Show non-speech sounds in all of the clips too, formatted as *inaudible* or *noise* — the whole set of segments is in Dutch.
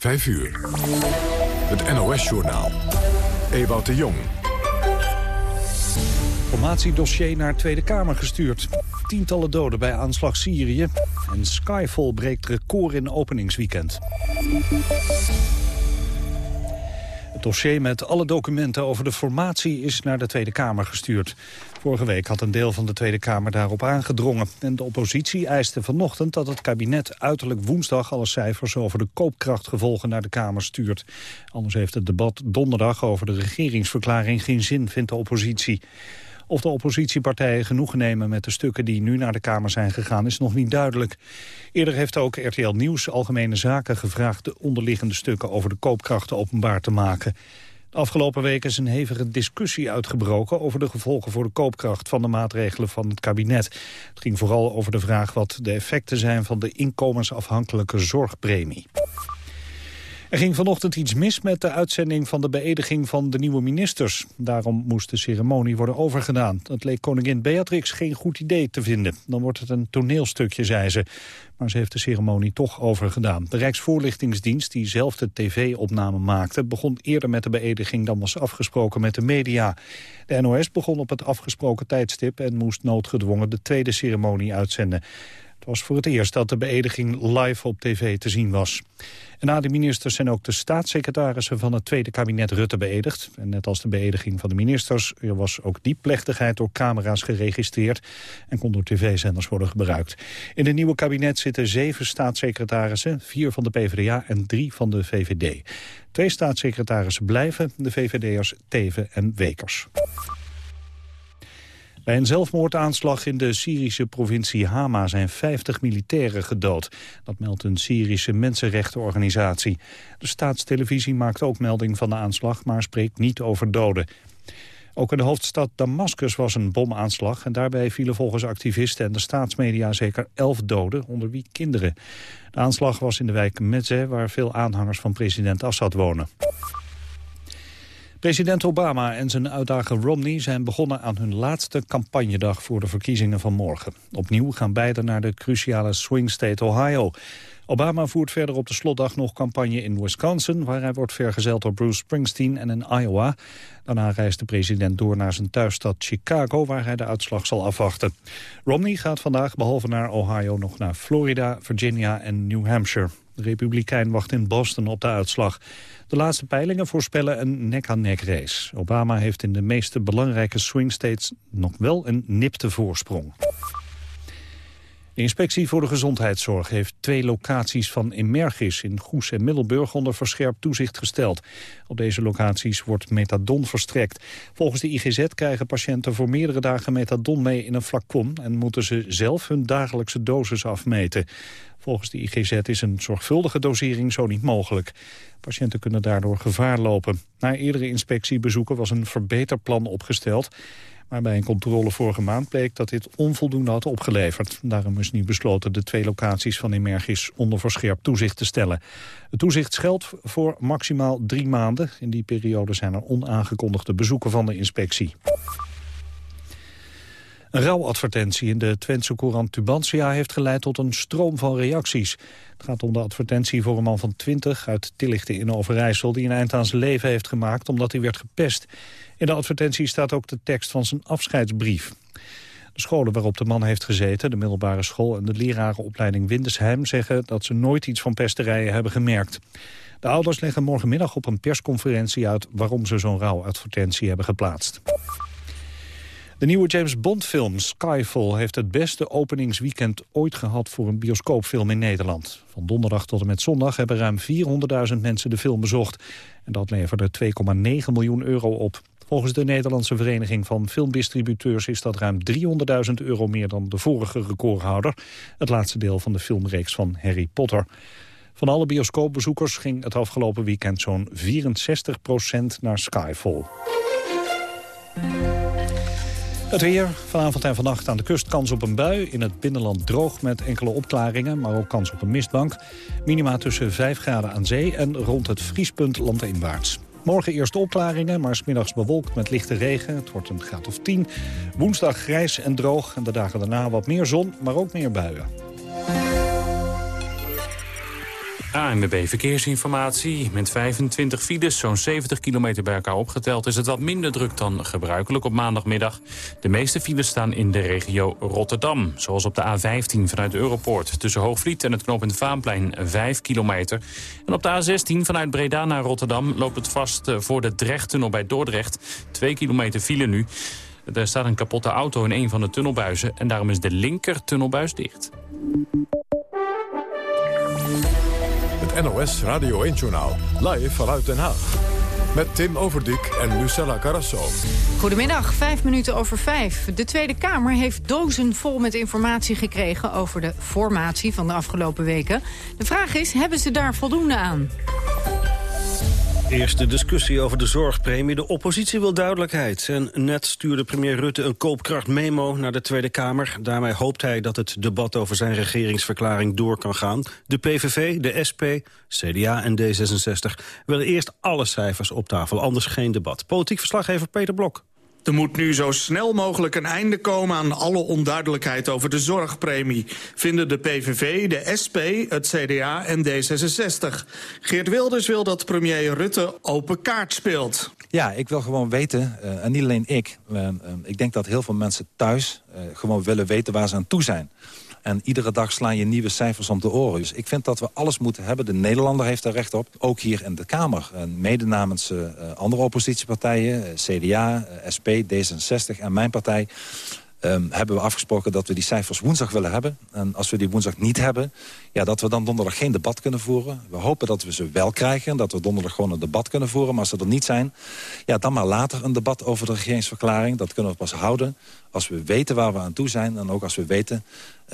5 uur. Het NOS-journaal. Ewout de Jong. Formatiedossier naar Tweede Kamer gestuurd. Tientallen doden bij aanslag Syrië. En Skyfall breekt record in openingsweekend. Het dossier met alle documenten over de formatie is naar de Tweede Kamer gestuurd. Vorige week had een deel van de Tweede Kamer daarop aangedrongen. En de oppositie eiste vanochtend dat het kabinet uiterlijk woensdag alle cijfers over de koopkrachtgevolgen naar de Kamer stuurt. Anders heeft het debat donderdag over de regeringsverklaring geen zin, vindt de oppositie. Of de oppositiepartijen genoegen nemen met de stukken die nu naar de Kamer zijn gegaan is nog niet duidelijk. Eerder heeft ook RTL Nieuws Algemene Zaken gevraagd de onderliggende stukken over de koopkrachten openbaar te maken. De afgelopen weken is een hevige discussie uitgebroken over de gevolgen voor de koopkracht van de maatregelen van het kabinet. Het ging vooral over de vraag wat de effecten zijn van de inkomensafhankelijke zorgpremie. Er ging vanochtend iets mis met de uitzending van de beëdiging van de nieuwe ministers. Daarom moest de ceremonie worden overgedaan. Dat leek koningin Beatrix geen goed idee te vinden. Dan wordt het een toneelstukje, zei ze. Maar ze heeft de ceremonie toch overgedaan. De Rijksvoorlichtingsdienst, die zelf de tv-opname maakte... begon eerder met de beëdiging dan was afgesproken met de media. De NOS begon op het afgesproken tijdstip... en moest noodgedwongen de tweede ceremonie uitzenden. Het was voor het eerst dat de beëdiging live op tv te zien was. En na de ministers zijn ook de staatssecretarissen van het tweede kabinet Rutte beëdigd. En net als de beëdiging van de ministers was ook die plechtigheid door camera's geregistreerd en kon door tv-zenders worden gebruikt. In het nieuwe kabinet zitten zeven staatssecretarissen, vier van de PvdA en drie van de VVD. Twee staatssecretarissen blijven, de VVD'ers Teven en Wekers. Bij een zelfmoordaanslag in de Syrische provincie Hama zijn 50 militairen gedood. Dat meldt een Syrische mensenrechtenorganisatie. De staatstelevisie maakt ook melding van de aanslag, maar spreekt niet over doden. Ook in de hoofdstad Damascus was een bomaanslag... en daarbij vielen volgens activisten en de staatsmedia zeker elf doden, onder wie kinderen. De aanslag was in de wijk Mezze, waar veel aanhangers van president Assad wonen. President Obama en zijn uitdager Romney zijn begonnen aan hun laatste campagnedag voor de verkiezingen van morgen. Opnieuw gaan beiden naar de cruciale swing state Ohio. Obama voert verder op de slotdag nog campagne in Wisconsin... waar hij wordt vergezeld door Bruce Springsteen en in Iowa. Daarna reist de president door naar zijn thuisstad Chicago... waar hij de uitslag zal afwachten. Romney gaat vandaag behalve naar Ohio nog naar Florida, Virginia en New Hampshire. De republikein wacht in Boston op de uitslag. De laatste peilingen voorspellen een nek-aan-nek race. Obama heeft in de meeste belangrijke swing states nog wel een nipte voorsprong. De inspectie voor de gezondheidszorg heeft twee locaties van Emergis in Goes en Middelburg onder verscherpt toezicht gesteld. Op deze locaties wordt metadon verstrekt. Volgens de IGZ krijgen patiënten voor meerdere dagen metadon mee in een flacon en moeten ze zelf hun dagelijkse dosis afmeten. Volgens de IGZ is een zorgvuldige dosering zo niet mogelijk. Patiënten kunnen daardoor gevaar lopen. Na eerdere inspectiebezoeken was een verbeterplan opgesteld. Maar bij een controle vorige maand bleek dat dit onvoldoende had opgeleverd. Daarom is nu besloten de twee locaties van Emergis onder verscherpt toezicht te stellen. Het toezicht geldt voor maximaal drie maanden. In die periode zijn er onaangekondigde bezoeken van de inspectie. Een rouwadvertentie in de Twentse courant Tubantia heeft geleid tot een stroom van reacties. Het gaat om de advertentie voor een man van 20 uit Tillichten in Overijssel... die een eind aan zijn leven heeft gemaakt omdat hij werd gepest. In de advertentie staat ook de tekst van zijn afscheidsbrief. De scholen waarop de man heeft gezeten, de middelbare school en de lerarenopleiding Windesheim... zeggen dat ze nooit iets van pesterijen hebben gemerkt. De ouders leggen morgenmiddag op een persconferentie uit waarom ze zo'n rouwadvertentie hebben geplaatst. De nieuwe James Bond film Skyfall heeft het beste openingsweekend ooit gehad voor een bioscoopfilm in Nederland. Van donderdag tot en met zondag hebben ruim 400.000 mensen de film bezocht. En dat leverde 2,9 miljoen euro op. Volgens de Nederlandse Vereniging van Filmdistributeurs is dat ruim 300.000 euro meer dan de vorige recordhouder. Het laatste deel van de filmreeks van Harry Potter. Van alle bioscoopbezoekers ging het afgelopen weekend zo'n 64% naar Skyfall. Het weer, vanavond en vannacht aan de kust kans op een bui. In het binnenland droog met enkele opklaringen, maar ook kans op een mistbank. Minima tussen 5 graden aan zee en rond het vriespunt landinwaarts. Morgen eerst opklaringen, maar smiddags bewolkt met lichte regen. Het wordt een graad of 10. Woensdag grijs en droog en de dagen daarna wat meer zon, maar ook meer buien. ANWB Verkeersinformatie. Met 25 files, zo'n 70 kilometer bij elkaar opgeteld... is het wat minder druk dan gebruikelijk op maandagmiddag. De meeste files staan in de regio Rotterdam. Zoals op de A15 vanuit Europoort. Tussen Hoogvliet en het knooppunt Vaanplein 5 kilometer. En op de A16 vanuit Breda naar Rotterdam... loopt het vast eh, voor de Drechttunnel bij Dordrecht. 2 kilometer file nu. Er staat een kapotte auto in een van de tunnelbuizen... en daarom is de linker tunnelbuis dicht. NOS Radio 1-journaal. Live vanuit Den Haag. Met Tim Overdijk en Lucella Carrasso. Goedemiddag, vijf minuten over vijf. De Tweede Kamer heeft dozen vol met informatie gekregen... over de formatie van de afgelopen weken. De vraag is, hebben ze daar voldoende aan? Eerste discussie over de zorgpremie. De oppositie wil duidelijkheid. En net stuurde premier Rutte een koopkrachtmemo naar de Tweede Kamer. Daarmee hoopt hij dat het debat over zijn regeringsverklaring door kan gaan. De PVV, de SP, CDA en D66 willen eerst alle cijfers op tafel. Anders geen debat. Politiek verslaggever Peter Blok. Er moet nu zo snel mogelijk een einde komen aan alle onduidelijkheid over de zorgpremie. Vinden de PVV, de SP, het CDA en D66. Geert Wilders wil dat premier Rutte open kaart speelt. Ja, ik wil gewoon weten, uh, en niet alleen ik... Uh, uh, ik denk dat heel veel mensen thuis gewoon willen weten waar ze aan toe zijn. En iedere dag slaan je nieuwe cijfers om de oren. Dus ik vind dat we alles moeten hebben. De Nederlander heeft daar recht op. Ook hier in de Kamer. En mede namens uh, andere oppositiepartijen. CDA, SP, D66 en mijn partij. Um, hebben we afgesproken dat we die cijfers woensdag willen hebben. En als we die woensdag niet hebben, ja, dat we dan donderdag geen debat kunnen voeren. We hopen dat we ze wel krijgen, dat we donderdag gewoon een debat kunnen voeren. Maar als ze er niet zijn, ja, dan maar later een debat over de regeringsverklaring. Dat kunnen we pas houden als we weten waar we aan toe zijn... en ook als we weten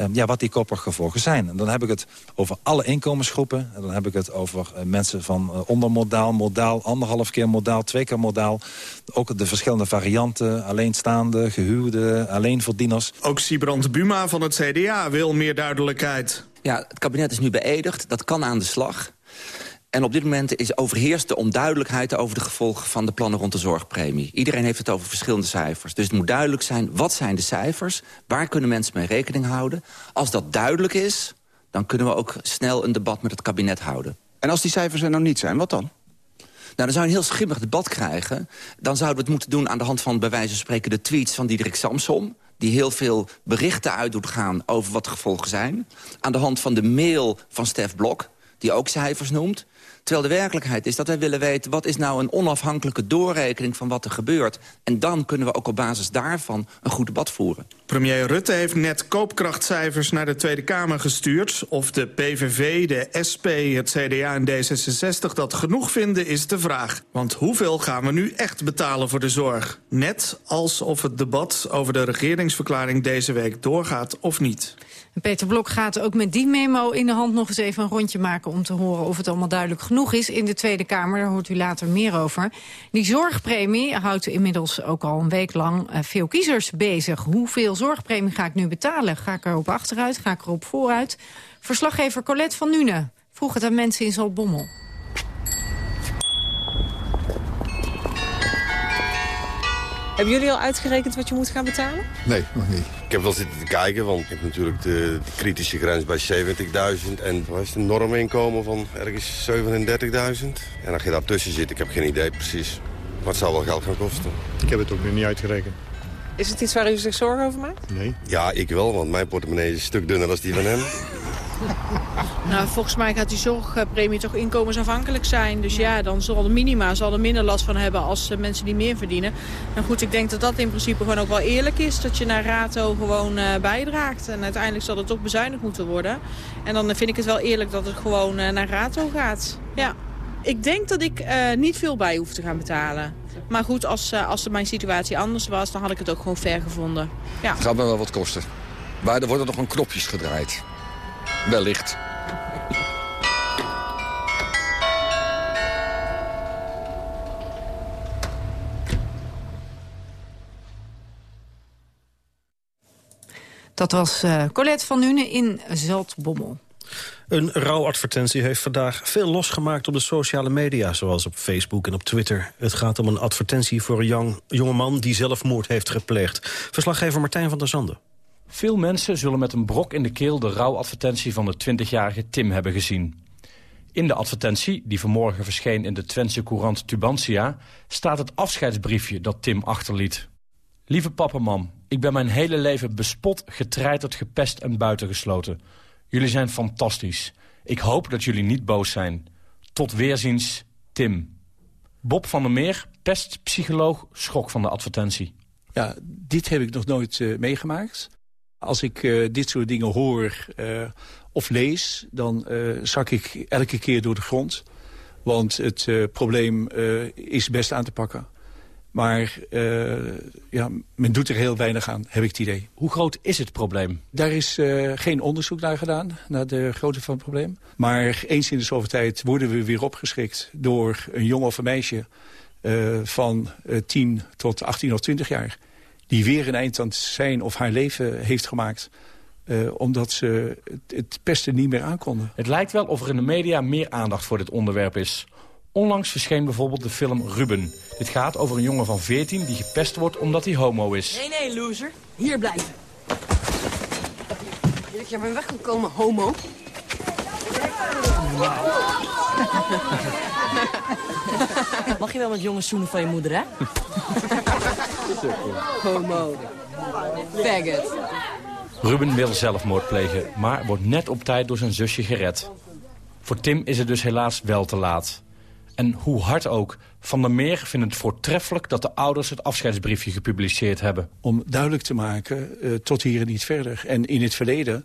um, ja, wat die koppergevolgen zijn. En dan heb ik het over alle inkomensgroepen. En dan heb ik het over uh, mensen van uh, ondermodaal, modaal... anderhalf keer modaal, twee keer modaal. Ook de verschillende varianten, alleenstaande, gehuwde, alleenverdieners. Ook Sibrand Buma van het CDA wil meer duidelijkheid. Ja, het kabinet is nu beëdigd, dat kan aan de slag... En op dit moment is overheerst de onduidelijkheid over de gevolgen van de plannen rond de zorgpremie. Iedereen heeft het over verschillende cijfers. Dus het moet duidelijk zijn, wat zijn de cijfers? Waar kunnen mensen mee rekening houden? Als dat duidelijk is, dan kunnen we ook snel een debat met het kabinet houden. En als die cijfers er nou niet zijn, wat dan? Nou, dan zou je een heel schimmig debat krijgen. Dan zouden we het moeten doen aan de hand van, bij wijze van spreken... de tweets van Diederik Samsom die heel veel berichten uit doet gaan over wat de gevolgen zijn. Aan de hand van de mail van Stef Blok, die ook cijfers noemt. Terwijl de werkelijkheid is dat wij willen weten... wat is nou een onafhankelijke doorrekening van wat er gebeurt. En dan kunnen we ook op basis daarvan een goed debat voeren. Premier Rutte heeft net koopkrachtcijfers naar de Tweede Kamer gestuurd. Of de PVV, de SP, het CDA en D66 dat genoeg vinden is de vraag. Want hoeveel gaan we nu echt betalen voor de zorg? Net alsof het debat over de regeringsverklaring deze week doorgaat of niet. Peter Blok gaat ook met die memo in de hand nog eens even een rondje maken... om te horen of het allemaal duidelijk genoeg is in de Tweede Kamer. Daar hoort u later meer over. Die zorgpremie houdt inmiddels ook al een week lang uh, veel kiezers bezig. Hoeveel zorgpremie ga ik nu betalen? Ga ik erop achteruit? Ga ik erop vooruit? Verslaggever Colette van Nune vroeg het aan mensen in Zaltbommel. Hebben jullie al uitgerekend wat je moet gaan betalen? Nee, nog niet. Ik heb wel zitten te kijken, want ik heb natuurlijk de, de kritische grens bij 70.000. En wat is een norminkomen van ergens 37.000? En als je daartussen zit, ik heb geen idee precies. Het zal wel geld gaan kosten. Ik heb het ook nog niet uitgerekend. Is het iets waar u zich zorgen over maakt? Nee. Ja, ik wel, want mijn portemonnee is een stuk dunner dan die van hem. *laughs* Nou, volgens mij gaat die zorgpremie toch inkomensafhankelijk zijn. Dus ja, dan zal de minima zal er minder last van hebben als uh, mensen die meer verdienen. En goed, ik denk dat dat in principe gewoon ook wel eerlijk is. Dat je naar rato gewoon uh, bijdraagt. En uiteindelijk zal het toch bezuinigd moeten worden. En dan vind ik het wel eerlijk dat het gewoon uh, naar rato gaat. Ja. Ik denk dat ik niet veel bij hoef te gaan betalen. Maar goed, als, als mijn situatie anders was, dan had ik het ook gewoon ver gevonden. Ja. Het gaat me wel wat kosten. Maar er worden nog een knopjes gedraaid. Wellicht. Dat was uh, Colette van Nune in Zaltbommel. Een rouwadvertentie heeft vandaag veel losgemaakt op de sociale media... zoals op Facebook en op Twitter. Het gaat om een advertentie voor een jong, jongeman die zelfmoord heeft gepleegd. Verslaggever Martijn van der Zanden. Veel mensen zullen met een brok in de keel de rouwadvertentie van de 20-jarige Tim hebben gezien. In de advertentie, die vanmorgen verscheen in de Twentse courant Tubantia... staat het afscheidsbriefje dat Tim achterliet. Lieve papa, mam, ik ben mijn hele leven bespot, getreiterd, gepest en buitengesloten. Jullie zijn fantastisch. Ik hoop dat jullie niet boos zijn. Tot weerziens, Tim. Bob van der Meer, pestpsycholoog, schrok van de advertentie. Ja, dit heb ik nog nooit uh, meegemaakt. Als ik uh, dit soort dingen hoor uh, of lees, dan zak ik elke keer door de grond. Want het probleem is best aan te pakken. Maar uh, ja, men doet er heel weinig aan, heb ik het idee. Hoe groot is het probleem? Daar is uh, geen onderzoek naar gedaan, naar de grootte van het probleem. Maar eens in de zoveel tijd worden we weer opgeschrikt door een jongen of een meisje... Uh, van 10 tot 18 of 20 jaar... die weer een eind aan zijn of haar leven heeft gemaakt... Uh, omdat ze het, het pesten niet meer aankonden. Het lijkt wel of er in de media meer aandacht voor dit onderwerp is. Onlangs verscheen bijvoorbeeld de film Ruben. Dit gaat over een jongen van 14 die gepest wordt omdat hij homo is. Nee, nee, loser. Hier blijven. Je maar weg kan komen, homo. *laughs* Mag je wel met jongens zoenen van je moeder, hè? *laughs* homo. Faggot. Ruben wil zelfmoord plegen, maar wordt net op tijd door zijn zusje gered. Voor Tim is het dus helaas wel te laat. En hoe hard ook, Van der Meer vindt het voortreffelijk... dat de ouders het afscheidsbriefje gepubliceerd hebben. Om duidelijk te maken, uh, tot hier en niet verder. En in het verleden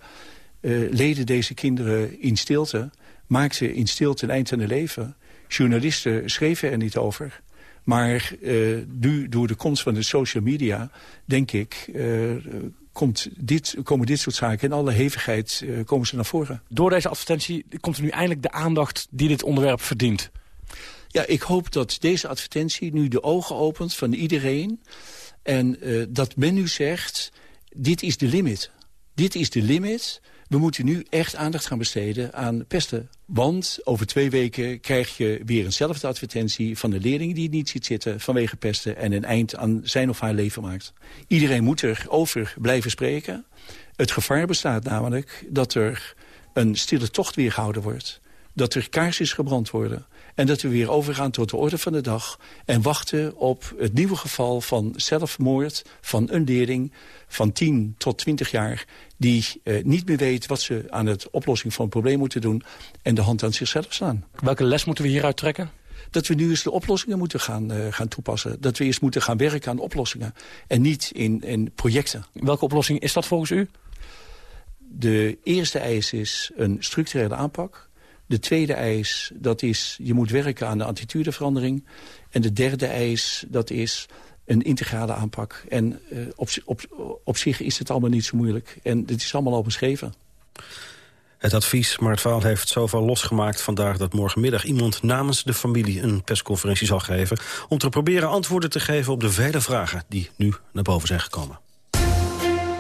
uh, leden deze kinderen in stilte... maakten in stilte een eind aan hun leven. Journalisten schreven er niet over. Maar uh, nu, door de komst van de social media, denk ik... Komt dit, komen dit soort zaken in alle hevigheid komen ze naar voren. Door deze advertentie komt er nu eindelijk de aandacht die dit onderwerp verdient. Ja, ik hoop dat deze advertentie nu de ogen opent van iedereen. En uh, dat men nu zegt, dit is de limit. Dit is de limit. We moeten nu echt aandacht gaan besteden aan pesten. Want over twee weken krijg je weer eenzelfde advertentie... van de leerling die het niet ziet zitten vanwege pesten... en een eind aan zijn of haar leven maakt. Iedereen moet erover blijven spreken. Het gevaar bestaat namelijk dat er een stille tocht weer gehouden wordt. Dat er kaarsjes gebrand worden en dat we weer overgaan tot de orde van de dag... en wachten op het nieuwe geval van zelfmoord van een leerling... van 10 tot 20 jaar die uh, niet meer weet wat ze aan het oplossing van het probleem moeten doen... en de hand aan zichzelf slaan. Welke les moeten we hieruit trekken? dat we nu eens de oplossingen moeten gaan, uh, gaan toepassen. Dat we eerst moeten gaan werken aan oplossingen. En niet in, in projecten. Welke oplossing is dat volgens u? De eerste eis is een structurele aanpak. De tweede eis, dat is, je moet werken aan de attitudeverandering. En de derde eis, dat is een integrale aanpak. En uh, op, op, op zich is het allemaal niet zo moeilijk. En het is allemaal al beschreven. Het advies, maar het verhaal heeft zoveel losgemaakt vandaag... dat morgenmiddag iemand namens de familie een persconferentie zal geven... om te proberen antwoorden te geven op de vele vragen die nu naar boven zijn gekomen.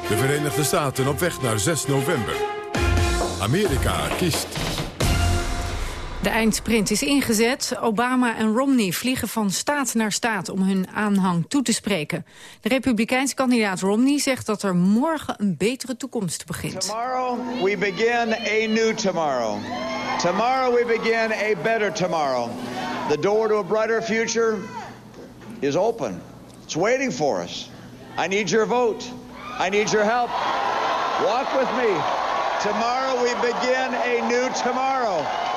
De Verenigde Staten op weg naar 6 november. Amerika kiest de eindsprint is ingezet. Obama en Romney vliegen van staat naar staat om hun aanhang toe te spreken. De republikeinse kandidaat Romney zegt dat er morgen een betere toekomst begint. Tomorrow we begin a new tomorrow. Tomorrow we begin a better tomorrow. The door to a brighter future is open. It's waiting for us. I need your vote. I need your help. Walk with me. Tomorrow we begin a new tomorrow.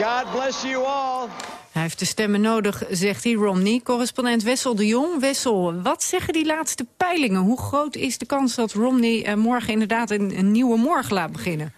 God bless you all. Hij heeft de stemmen nodig, zegt hij, Romney. Correspondent Wessel de Jong. Wessel, wat zeggen die laatste peilingen? Hoe groot is de kans dat Romney uh, morgen inderdaad een, een nieuwe morgen laat beginnen?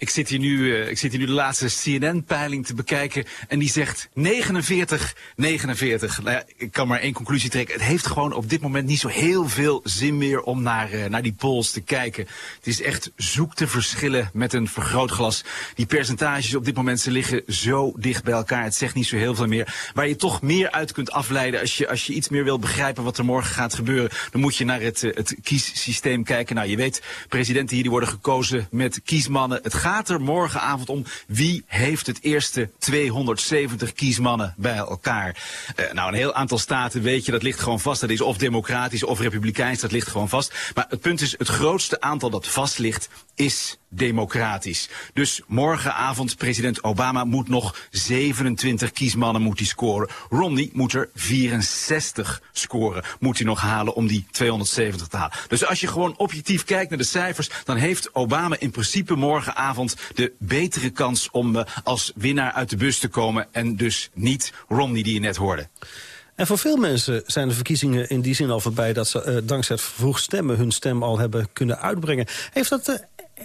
Ik zit hier nu, uh, ik zit hier nu de laatste CNN-peiling te bekijken. En die zegt 49, 49. Nou ja, ik kan maar één conclusie trekken. Het heeft gewoon op dit moment niet zo heel veel zin meer om naar, uh, naar die polls te kijken. Het is echt zoek te verschillen met een vergrootglas. Die percentages op dit moment ze liggen zo dicht bij elkaar. Het zegt niet zo heel veel meer. Waar je toch meer uit kunt afleiden als je, als je iets meer wil begrijpen wat er morgen gaat gebeuren. Dan moet je naar het, uh, het kiessysteem kijken. Nou, je weet, presidenten hier die worden gekozen met kiesmannen. Het gaat gaat morgenavond om wie heeft het eerste 270 kiesmannen bij elkaar. Uh, nou, een heel aantal staten weet je, dat ligt gewoon vast. Dat is of democratisch of republikeins, dat ligt gewoon vast. Maar het punt is, het grootste aantal dat vast ligt is democratisch. Dus morgenavond, president Obama moet nog 27 kiesmannen moet hij scoren. Romney moet er 64 scoren. Moet hij nog halen om die 270 te halen. Dus als je gewoon objectief kijkt naar de cijfers... dan heeft Obama in principe morgenavond de betere kans... om uh, als winnaar uit de bus te komen. En dus niet Romney die je net hoorde. En voor veel mensen zijn de verkiezingen in die zin al voorbij... dat ze uh, dankzij het vroeg stemmen hun stem al hebben kunnen uitbrengen. Heeft dat uh,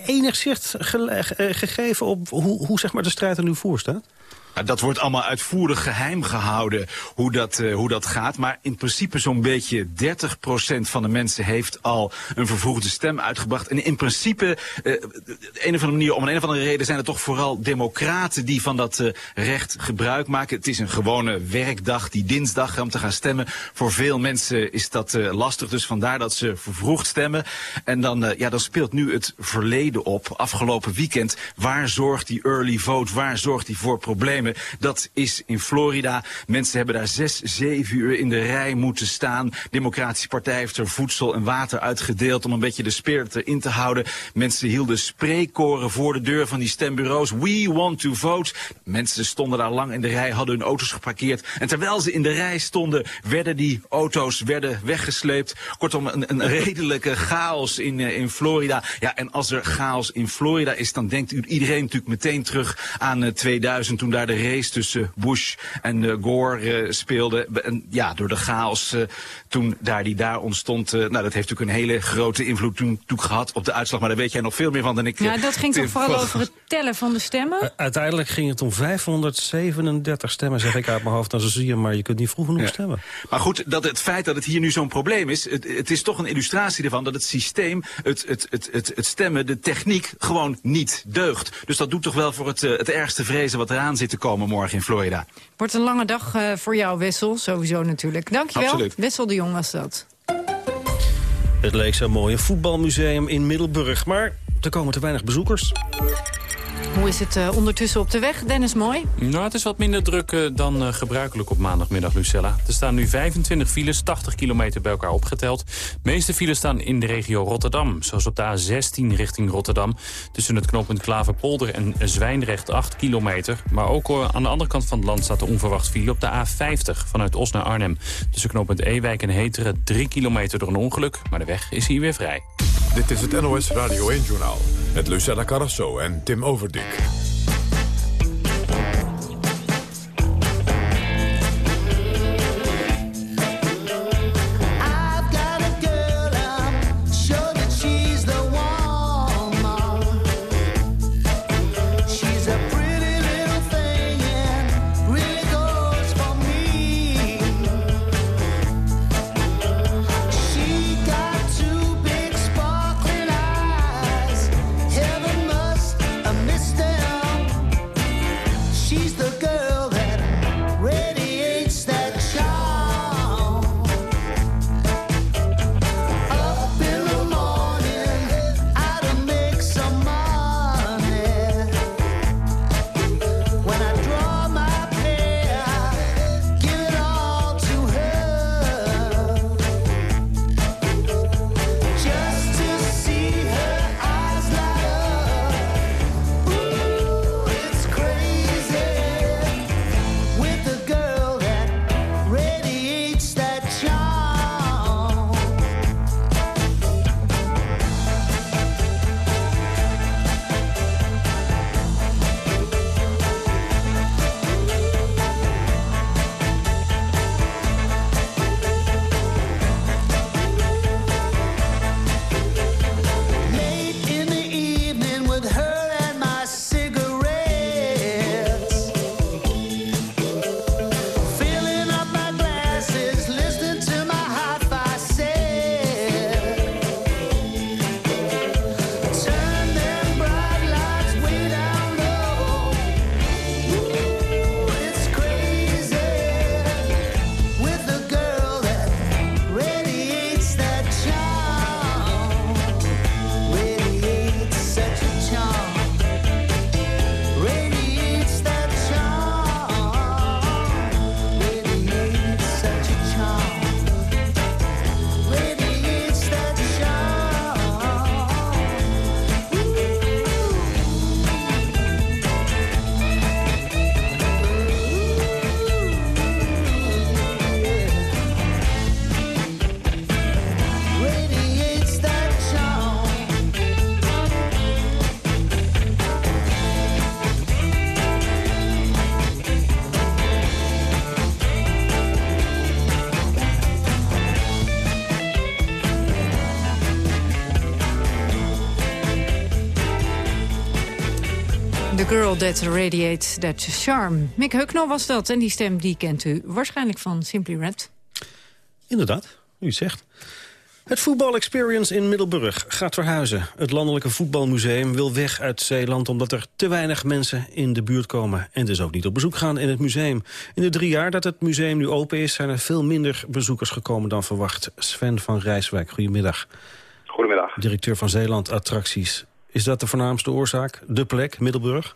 enig zicht ge gegeven op hoe, hoe zeg maar, de strijd er nu voor staat? Nou, dat wordt allemaal uitvoerig geheim gehouden hoe dat, uh, hoe dat gaat. Maar in principe zo'n beetje 30% van de mensen heeft al een vervroegde stem uitgebracht. En in principe, uh, een of andere manier, om een, of andere reden zijn het toch vooral democraten die van dat uh, recht gebruik maken. Het is een gewone werkdag, die dinsdag, om te gaan stemmen. Voor veel mensen is dat lastig, dus vandaar dat ze vervroegd stemmen. En dan, ja, dan speelt nu het verleden op, afgelopen weekend. Waar zorgt die early vote, waar zorgt die voor problemen? Dat is in Florida. Mensen hebben daar zes, zeven uur in de rij moeten staan. De Democratische Partij heeft er voedsel en water uitgedeeld om een beetje de spirit erin te houden. Mensen hielden spreekkoren voor de deur van die stembureaus. We want to vote. Mensen stonden daar lang in de rij, hadden hun auto's geparkeerd. En terwijl ze in de rij stonden, werden die auto's werden weggesleept. Kortom, een, een redelijke chaos in, uh, in Florida. Ja, en als er chaos in Florida is, dan denkt iedereen natuurlijk meteen terug aan uh, 2000, toen daar de de race tussen Bush en uh, Gore uh, speelde. En ja, door de chaos uh, toen daar die daar ontstond. nou, dat heeft natuurlijk een hele grote invloed toen, toen gehad op de uitslag. Maar daar weet jij nog veel meer van dan ik. Ja, dat ging toch vooral over het tellen van de stemmen? uiteindelijk ging het om 537 stemmen, zeg ik uit mijn hoofd. Dan zo zie je, maar je kunt niet vroeg genoeg ja. stemmen. Maar goed, dat het feit dat het hier nu zo'n probleem is... Het, het, is toch een illustratie ervan dat het systeem, het, het, het, het, het stemmen, de techniek gewoon niet deugt. Dus dat doet toch wel voor het, het ergste vrezen wat eraan zit te komen morgen in Florida. Wordt een lange dag uh, voor jou, Wessel. Sowieso natuurlijk. Dankjewel. Absoluut. Wessel de Jong was dat. Het leek zo'n mooi voetbalmuseum in Middelburg, maar er komen te weinig bezoekers. Hoe is het uh, ondertussen op de weg? Dennis Mooi? Nou, het is wat minder druk uh, dan uh, gebruikelijk op maandagmiddag, Lucella. Er staan nu 25 files, 80 kilometer bij elkaar opgeteld. De meeste files staan in de regio Rotterdam. Zoals op de A16 richting Rotterdam. Tussen het knooppunt Klaverpolder en Zwijndrecht 8 kilometer. Maar ook aan de andere kant van het land staat de onverwacht file op de A50 vanuit Os naar Arnhem. Tussen knooppunt Ewijk en Heteren 3 kilometer door een ongeluk. Maar de weg is hier weer vrij. Dit is het NOS Radio 1-journaal. Met Lucella Carrasso en Tim Overdijk. Girl That Radiates That Charm. Mick Hucknall was dat en die stem die kent u waarschijnlijk van Simply Red. Inderdaad, u zegt. Het Voetbal Experience in Middelburg gaat verhuizen. Het Landelijke Voetbalmuseum wil weg uit Zeeland... omdat er te weinig mensen in de buurt komen... en dus ook niet op bezoek gaan in het museum. In de drie jaar dat het museum nu open is... zijn er veel minder bezoekers gekomen dan verwacht. Sven van Rijswijk, goedemiddag. Goedemiddag. Directeur van Zeeland Attracties. Is dat de voornaamste oorzaak? De plek, Middelburg?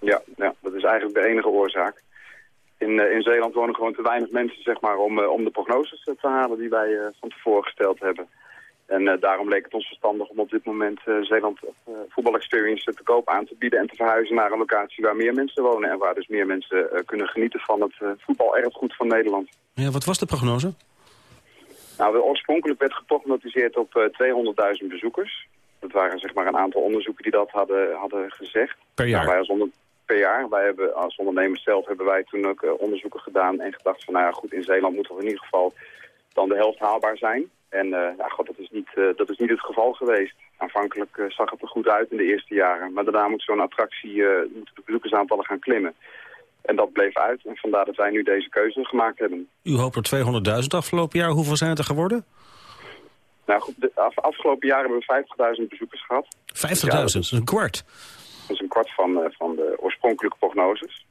Ja, ja dat is eigenlijk de enige oorzaak. In, uh, in Zeeland wonen gewoon te weinig mensen zeg maar, om, uh, om de prognoses te halen die wij uh, van tevoren gesteld hebben. En daarom leek het ons verstandig om op dit moment Zeeland Voetbal Experience te koop aan te bieden... en te verhuizen naar een locatie waar meer mensen wonen... en waar dus meer mensen kunnen genieten van het voetbal erg goed van Nederland. Ja, wat was de prognose? Nou, oorspronkelijk werd geprognotiseerd op 200.000 bezoekers. Dat waren zeg maar een aantal onderzoeken die dat hadden, hadden gezegd. Per jaar? Nou, wij als onder, per jaar. Wij hebben als ondernemers zelf hebben wij toen ook uh, onderzoeken gedaan en gedacht van nou ja goed, in Zeeland moet er in ieder geval dan de helft haalbaar zijn. En nou, god, dat, is niet, uh, dat is niet het geval geweest. Aanvankelijk zag het er goed uit in de eerste jaren. Maar daarna moet zo'n attractie, moeten de bezoekersaantallen gaan klimmen. En dat bleef uit. En vandaar dat wij nu deze keuze gemaakt hebben. U hoopt er 200.000 afgelopen jaar. Hoeveel zijn het er geworden? Nou goed, de af, afgelopen jaar hebben we 50.000 bezoekers gehad. 50.000, ja, dat is een kwart. Dat is een kwart van, van de oorspronkelijke prognoses.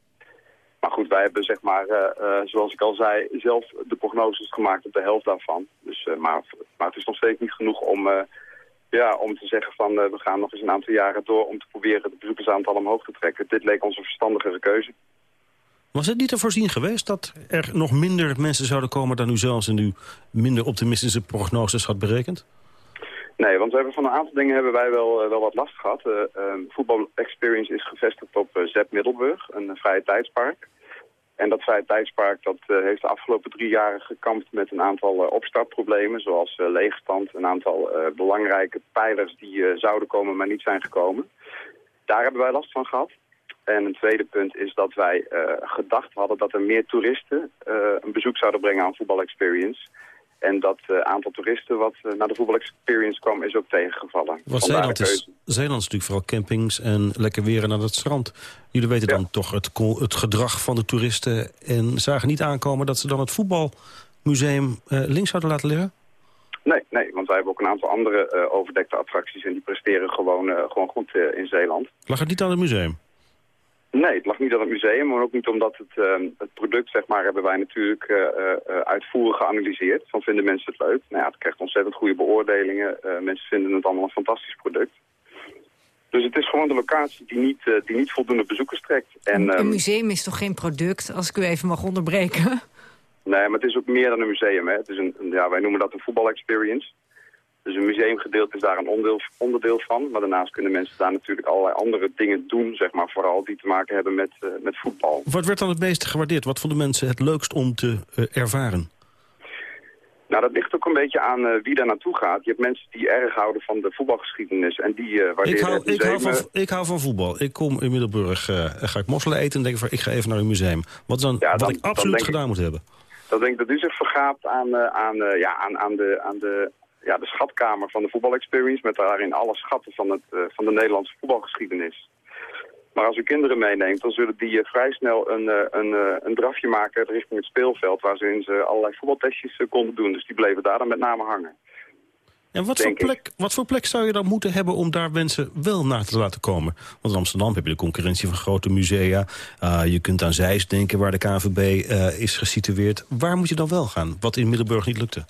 Maar goed, wij hebben zeg maar, uh, uh, zoals ik al zei, zelf de prognoses gemaakt op de helft daarvan. Dus, maar, maar het is nog steeds niet genoeg om, ja, om te zeggen van we gaan nog eens een aantal jaren door om te proberen de bezoekersaantallen omhoog te trekken. Dit leek ons een verstandigere keuze. Was het niet te voorzien geweest dat er nog minder mensen zouden komen... dan u zelfs in uw minder optimistische prognoses had berekend? Nee, want we hebben van een aantal dingen hebben wij wel, uh, wel wat last gehad. Uh, uh, Voetbal Experience is gevestigd op Zep Middelburg, een vrije tijdspark. En dat vrije tijdspark dat, heeft de afgelopen drie jaren gekampt met een aantal opstartproblemen... zoals leegstand, een aantal belangrijke pijlers die zouden komen, maar niet zijn gekomen. Daar hebben wij last van gehad. En een tweede punt is dat wij gedacht hadden dat er meer toeristen een bezoek zouden brengen aan Voetbal Experience. En dat uh, aantal toeristen wat naar de Voetbal Experience kwam is ook tegengevallen. Want Zeeland is, Zeeland is natuurlijk vooral campings en lekker weer naar het strand. Jullie weten dan toch het, het gedrag van de toeristen en zagen niet aankomen dat ze dan het voetbalmuseum links zouden laten liggen? Nee, nee, want wij hebben ook een aantal andere overdekte attracties en die presteren gewoon, gewoon goed in Zeeland. Lag het niet aan het museum? Nee, het lag niet aan het museum, maar ook niet omdat het, uh, het product, zeg maar, hebben wij natuurlijk uh, uh, uitvoerig geanalyseerd. Van vinden mensen het leuk? Nou ja, het krijgt ontzettend goede beoordelingen. mensen vinden het allemaal een fantastisch product. Dus het is gewoon de locatie die niet, die niet voldoende bezoekers trekt. En, een museum is toch geen product, als ik u even mag onderbreken? Nee, maar het is ook meer dan een museum. Hè. Het is een, ja, wij noemen dat een voetbalexperience. Dus een museumgedeelte is daar een onderdeel, onderdeel van. Maar daarnaast kunnen mensen daar natuurlijk allerlei andere dingen doen, zeg maar. Vooral die te maken hebben met, uh, met voetbal. Wat werd dan het meeste gewaardeerd? Wat vonden mensen het leukst om te uh, ervaren? Nou, dat ligt ook een beetje aan uh, wie daar naartoe gaat. Je hebt mensen die erg houden van de voetbalgeschiedenis. En die uh, waarderen ik hou, het ik, hou van, ik hou van voetbal. Ik kom in Middelburg, uh, ga ik mosselen eten en denk ik van, ik ga even naar een museum. Wat, dan, ja, dan wat ik absoluut gedaan ik, moet hebben? Dan denk ik dat u zich vergaapt aan, aan, ja, aan, aan, de, aan de ja, de schatkamer van de voetbalexperience... met daarin alle schatten van, het, uh, van de Nederlandse voetbalgeschiedenis. Maar als u kinderen meeneemt, dan zullen die uh, vrij snel een, uh, een, een drafje maken richting het speelveld... waar ze in ze allerlei voetbaltestjes konden doen. Dus die bleven daar dan met name hangen. En wat voor, plek, wat voor plek zou je dan moeten hebben om daar mensen wel naar te laten komen? Want in Amsterdam heb je de concurrentie van grote musea. Uh, je kunt aan Zeist denken waar de KVB uh, is gesitueerd. Waar moet je dan wel gaan, wat in Middelburg niet lukte?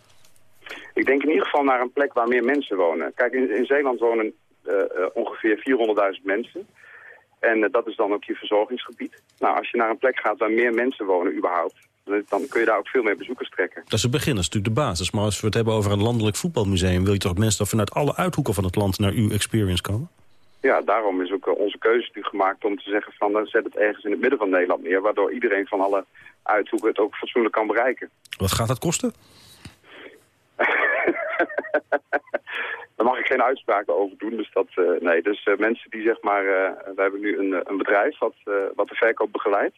Ik denk in ieder geval naar een plek waar meer mensen wonen. Kijk, in, in Zeeland wonen uh, uh, ongeveer 400.000 mensen. En uh, dat is dan ook je verzorgingsgebied. Nou, als je naar een plek gaat waar meer mensen wonen überhaupt... dan kun je daar ook veel meer bezoekers trekken. Dat is het begin, dat is natuurlijk de basis. Maar als we het hebben over een landelijk voetbalmuseum... wil je toch mensen dat vanuit alle uithoeken van het land naar uw experience komen? Ja, daarom is ook onze keuze nu gemaakt om te zeggen van... zet het ergens in het midden van Nederland neer... waardoor iedereen van alle uithoeken het ook fatsoenlijk kan bereiken. Wat gaat dat kosten? *laughs* Daar mag ik geen uitspraken over doen. Dus, dat, uh, nee, dus uh, mensen die zeg maar... Uh, we hebben nu een, een bedrijf wat, wat de verkoop begeleidt.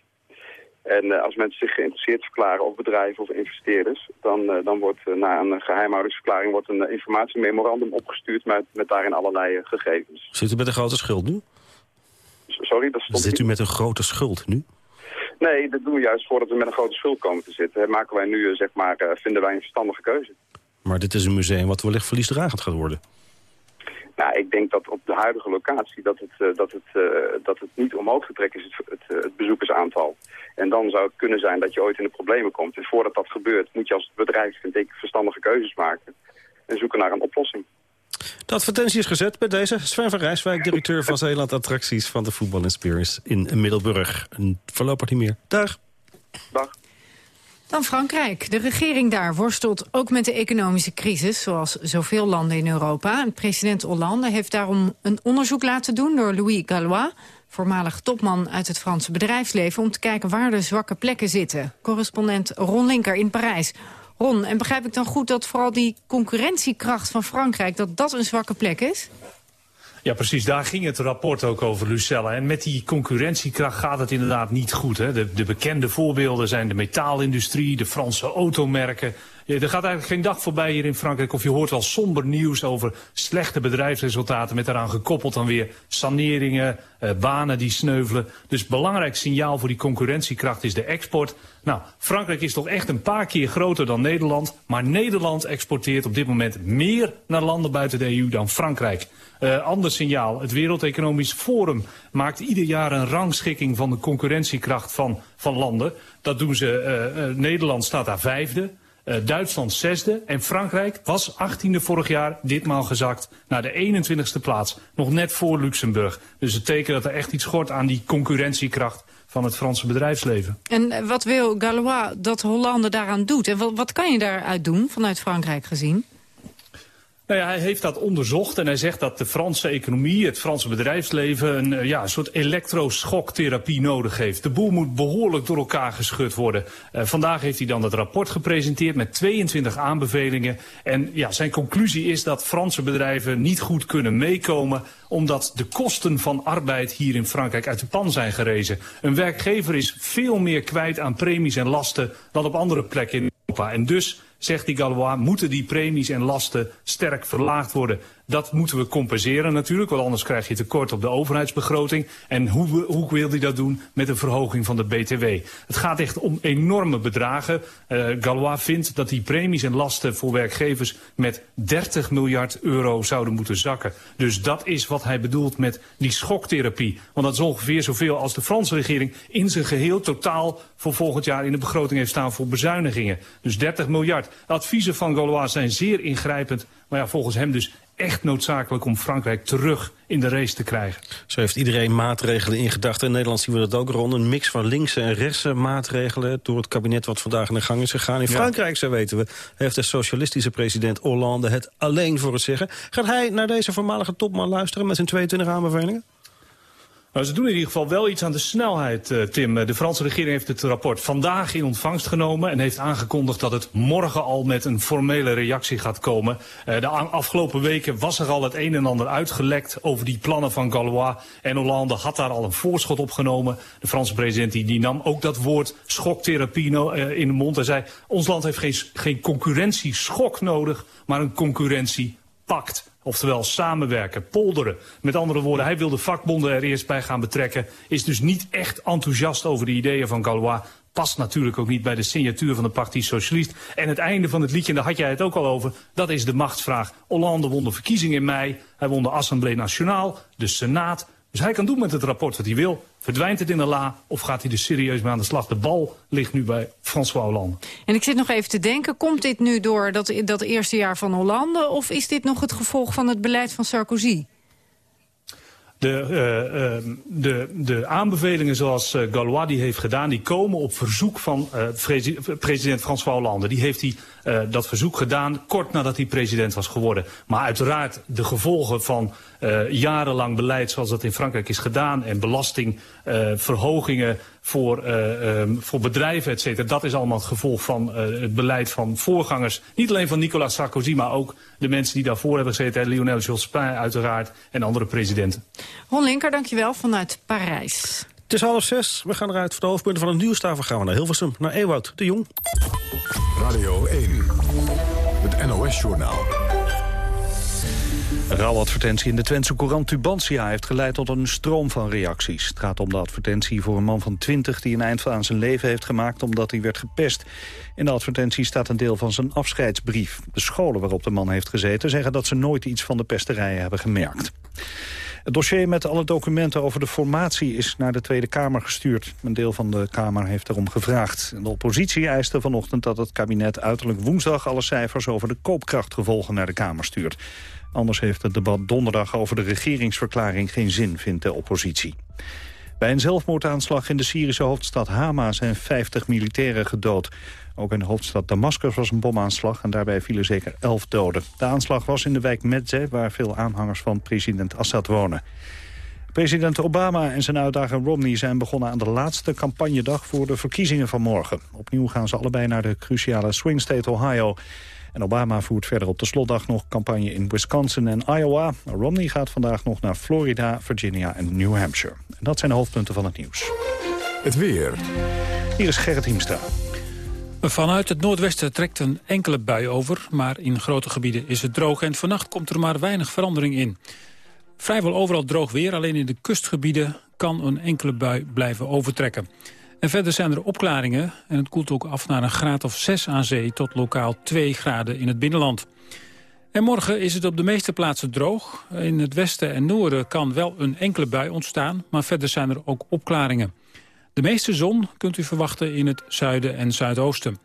En als mensen zich geïnteresseerd verklaren, of bedrijven of investeerders... dan, dan wordt na een geheimhoudingsverklaring wordt een informatiememorandum opgestuurd... met, met daarin allerlei gegevens. Zit u met een grote schuld nu? sorry, dat stond Zit u met een grote schuld nu? Nee, dat doen we juist voordat we met een grote schuld komen te zitten. Maken wij nu, zeg maar, vinden wij een verstandige keuze. Maar dit is een museum wat wellicht verliesdragend gaat worden. Nou, ik denk dat op de huidige locatie dat het, dat het, dat het niet omhoog te trekken is, het, het, het, bezoekersaantal. En dan zou het kunnen zijn dat je ooit in de problemen komt. En voordat dat gebeurt, moet je als bedrijf, vind ik, verstandige keuzes maken. En zoeken naar een oplossing. De advertentie is gezet bij deze. Sven van Rijswijk, directeur van Zeeland Attracties van de Voetbal Experience in Middelburg. En voorlopig niet meer. Dag. Dag. Dan Frankrijk. De regering daar worstelt ook met de economische crisis, zoals zoveel landen in Europa. En president Hollande heeft daarom een onderzoek laten doen door Louis Gallois, voormalig topman uit het Franse bedrijfsleven, om te kijken waar de zwakke plekken zitten. Correspondent Ron Linker in Parijs. Ron, en begrijp ik dan goed dat vooral die concurrentiekracht van Frankrijk... dat dat een zwakke plek is? Ja, precies. Daar ging het rapport ook over, Lucella. En met die concurrentiekracht gaat het inderdaad niet goed. Hè? De, de bekende voorbeelden zijn de metaalindustrie, de Franse automerken... Er gaat eigenlijk geen dag voorbij hier in Frankrijk of je hoort wel somber nieuws over slechte bedrijfsresultaten met daaraan gekoppeld dan weer saneringen, eh, banen die sneuvelen. Dus belangrijk signaal voor die concurrentiekracht is de export. Nou, Frankrijk is toch echt een paar keer groter dan Nederland, maar Nederland exporteert op dit moment meer naar landen buiten de EU dan Frankrijk. Uh, ander signaal, het Wereld Economisch Forum maakt ieder jaar een rangschikking van de concurrentiekracht van, van landen. Dat doen ze, uh, uh, Nederland staat daar vijfde. Uh, Duitsland zesde en Frankrijk was 18e vorig jaar ditmaal gezakt naar de 21ste plaats. Nog net voor Luxemburg. Dus het teken dat er echt iets schort aan die concurrentiekracht van het Franse bedrijfsleven. En wat wil Gallois dat Hollande daaraan doet? En wat, wat kan je daaruit doen vanuit Frankrijk gezien? Nou ja, hij heeft dat onderzocht en hij zegt dat de Franse economie, het Franse bedrijfsleven, een, ja, een soort elektroschocktherapie nodig heeft. De boel moet behoorlijk door elkaar geschud worden. Uh, vandaag heeft hij dan het rapport gepresenteerd met 22 aanbevelingen. En ja, zijn conclusie is dat Franse bedrijven niet goed kunnen meekomen omdat de kosten van arbeid hier in Frankrijk uit de pan zijn gerezen. Een werkgever is veel meer kwijt aan premies en lasten dan op andere plekken in Europa. En dus zegt die Gallois, moeten die premies en lasten sterk verlaagd worden. Dat moeten we compenseren natuurlijk, want anders krijg je tekort op de overheidsbegroting. En hoe, hoe wil hij dat doen? Met een verhoging van de BTW. Het gaat echt om enorme bedragen. Uh, Gallois vindt dat die premies en lasten voor werkgevers met 30 miljard euro zouden moeten zakken. Dus dat is wat hij bedoelt met die schoktherapie. Want dat is ongeveer zoveel als de Franse regering in zijn geheel totaal voor volgend jaar in de begroting heeft staan voor bezuinigingen. Dus 30 miljard. De adviezen van Gaulois zijn zeer ingrijpend, maar ja, volgens hem dus echt noodzakelijk om Frankrijk terug in de race te krijgen. Zo heeft iedereen maatregelen in gedachten. In Nederland zien we dat ook rond. Een mix van linkse en rechtse maatregelen... door het kabinet wat vandaag in de gang is gegaan. In Frankrijk, zo weten we, heeft de socialistische president Hollande... het alleen voor het zeggen. Gaat hij naar deze voormalige topman luisteren met zijn 22 aanbevelingen? Nou, ze doen in ieder geval wel iets aan de snelheid, uh, Tim. De Franse regering heeft het rapport vandaag in ontvangst genomen... en heeft aangekondigd dat het morgen al met een formele reactie gaat komen. Uh, de afgelopen weken was er al het een en ander uitgelekt... over die plannen van Gallois. En Hollande had daar al een voorschot op genomen. De Franse president die, nam ook dat woord schoktherapie uh, in de mond. en zei, ons land heeft geen, geen concurrentieschok nodig... maar een concurrentiepact. Oftewel samenwerken, polderen. Met andere woorden, hij wil de vakbonden er eerst bij gaan betrekken. Is dus niet echt enthousiast over de ideeën van Galois. Past natuurlijk ook niet bij de signatuur van de Parti Socialist. En het einde van het liedje, daar had jij het ook al over... dat is de machtsvraag. Hollande won de verkiezing in mei. Hij won de Assemblée Nationale, de Senaat. Dus hij kan doen met het rapport wat hij wil. Verdwijnt het in de la of gaat hij er serieus mee aan de slag? De bal ligt nu bij François Hollande. En ik zit nog even te denken, komt dit nu door dat, dat eerste jaar van Hollande... of is dit nog het gevolg van het beleid van Sarkozy? De, uh, uh, de, de aanbevelingen zoals uh, Galois die heeft gedaan... die komen op verzoek van president François Hollande. Die heeft die, dat verzoek gedaan kort nadat hij president was geworden. Maar uiteraard de gevolgen van jarenlang beleid... zoals dat in Frankrijk is gedaan... en belastingverhogingen voor, um, voor bedrijven, et cetera. Dat is allemaal het gevolg van het beleid van voorgangers. Niet alleen van Nicolas Sarkozy, maar ook de mensen die daarvoor hebben gezeten. Lionel Jospin uiteraard en andere presidenten. Ron Linker, dankjewel vanuit Parijs. Het is half zes. We gaan eruit voor de hoofdpunten van het nieuwstafel. Gaan we naar Hilversum, naar Ewout de Jong. Radio 1, het NOS-journaal. Een rouwadvertentie in de Twentse courant Tubantia heeft geleid tot een stroom van reacties. Het gaat om de advertentie voor een man van 20 die een eind aan zijn leven heeft gemaakt omdat hij werd gepest. In de advertentie staat een deel van zijn afscheidsbrief. De scholen waarop de man heeft gezeten zeggen dat ze nooit iets van de pesterijen hebben gemerkt. Het dossier met alle documenten over de formatie is naar de Tweede Kamer gestuurd. Een deel van de Kamer heeft erom gevraagd. De oppositie eiste vanochtend dat het kabinet uiterlijk woensdag... alle cijfers over de koopkrachtgevolgen naar de Kamer stuurt. Anders heeft het debat donderdag over de regeringsverklaring geen zin, vindt de oppositie. Bij een zelfmoordaanslag in de Syrische hoofdstad Hama zijn 50 militairen gedood. Ook in de hoofdstad Damascus was een bomaanslag en daarbij vielen zeker 11 doden. De aanslag was in de wijk Medze, waar veel aanhangers van president Assad wonen. President Obama en zijn uitdager Romney zijn begonnen aan de laatste campagnedag voor de verkiezingen van morgen. Opnieuw gaan ze allebei naar de cruciale swing state Ohio. En Obama voert verder op de slotdag nog campagne in Wisconsin en Iowa. Romney gaat vandaag nog naar Florida, Virginia en New Hampshire. En dat zijn de hoofdpunten van het nieuws. Het weer. Hier is Gerrit Hiemstra. Vanuit het noordwesten trekt een enkele bui over, maar in grote gebieden is het droog en vannacht komt er maar weinig verandering in. Vrijwel overal droog weer, alleen in de kustgebieden kan een enkele bui blijven overtrekken. En verder zijn er opklaringen en het koelt ook af naar een graad of 6 aan zee... tot lokaal 2 graden in het binnenland. En morgen is het op de meeste plaatsen droog. In het westen en noorden kan wel een enkele bui ontstaan... maar verder zijn er ook opklaringen. De meeste zon kunt u verwachten in het zuiden en zuidoosten.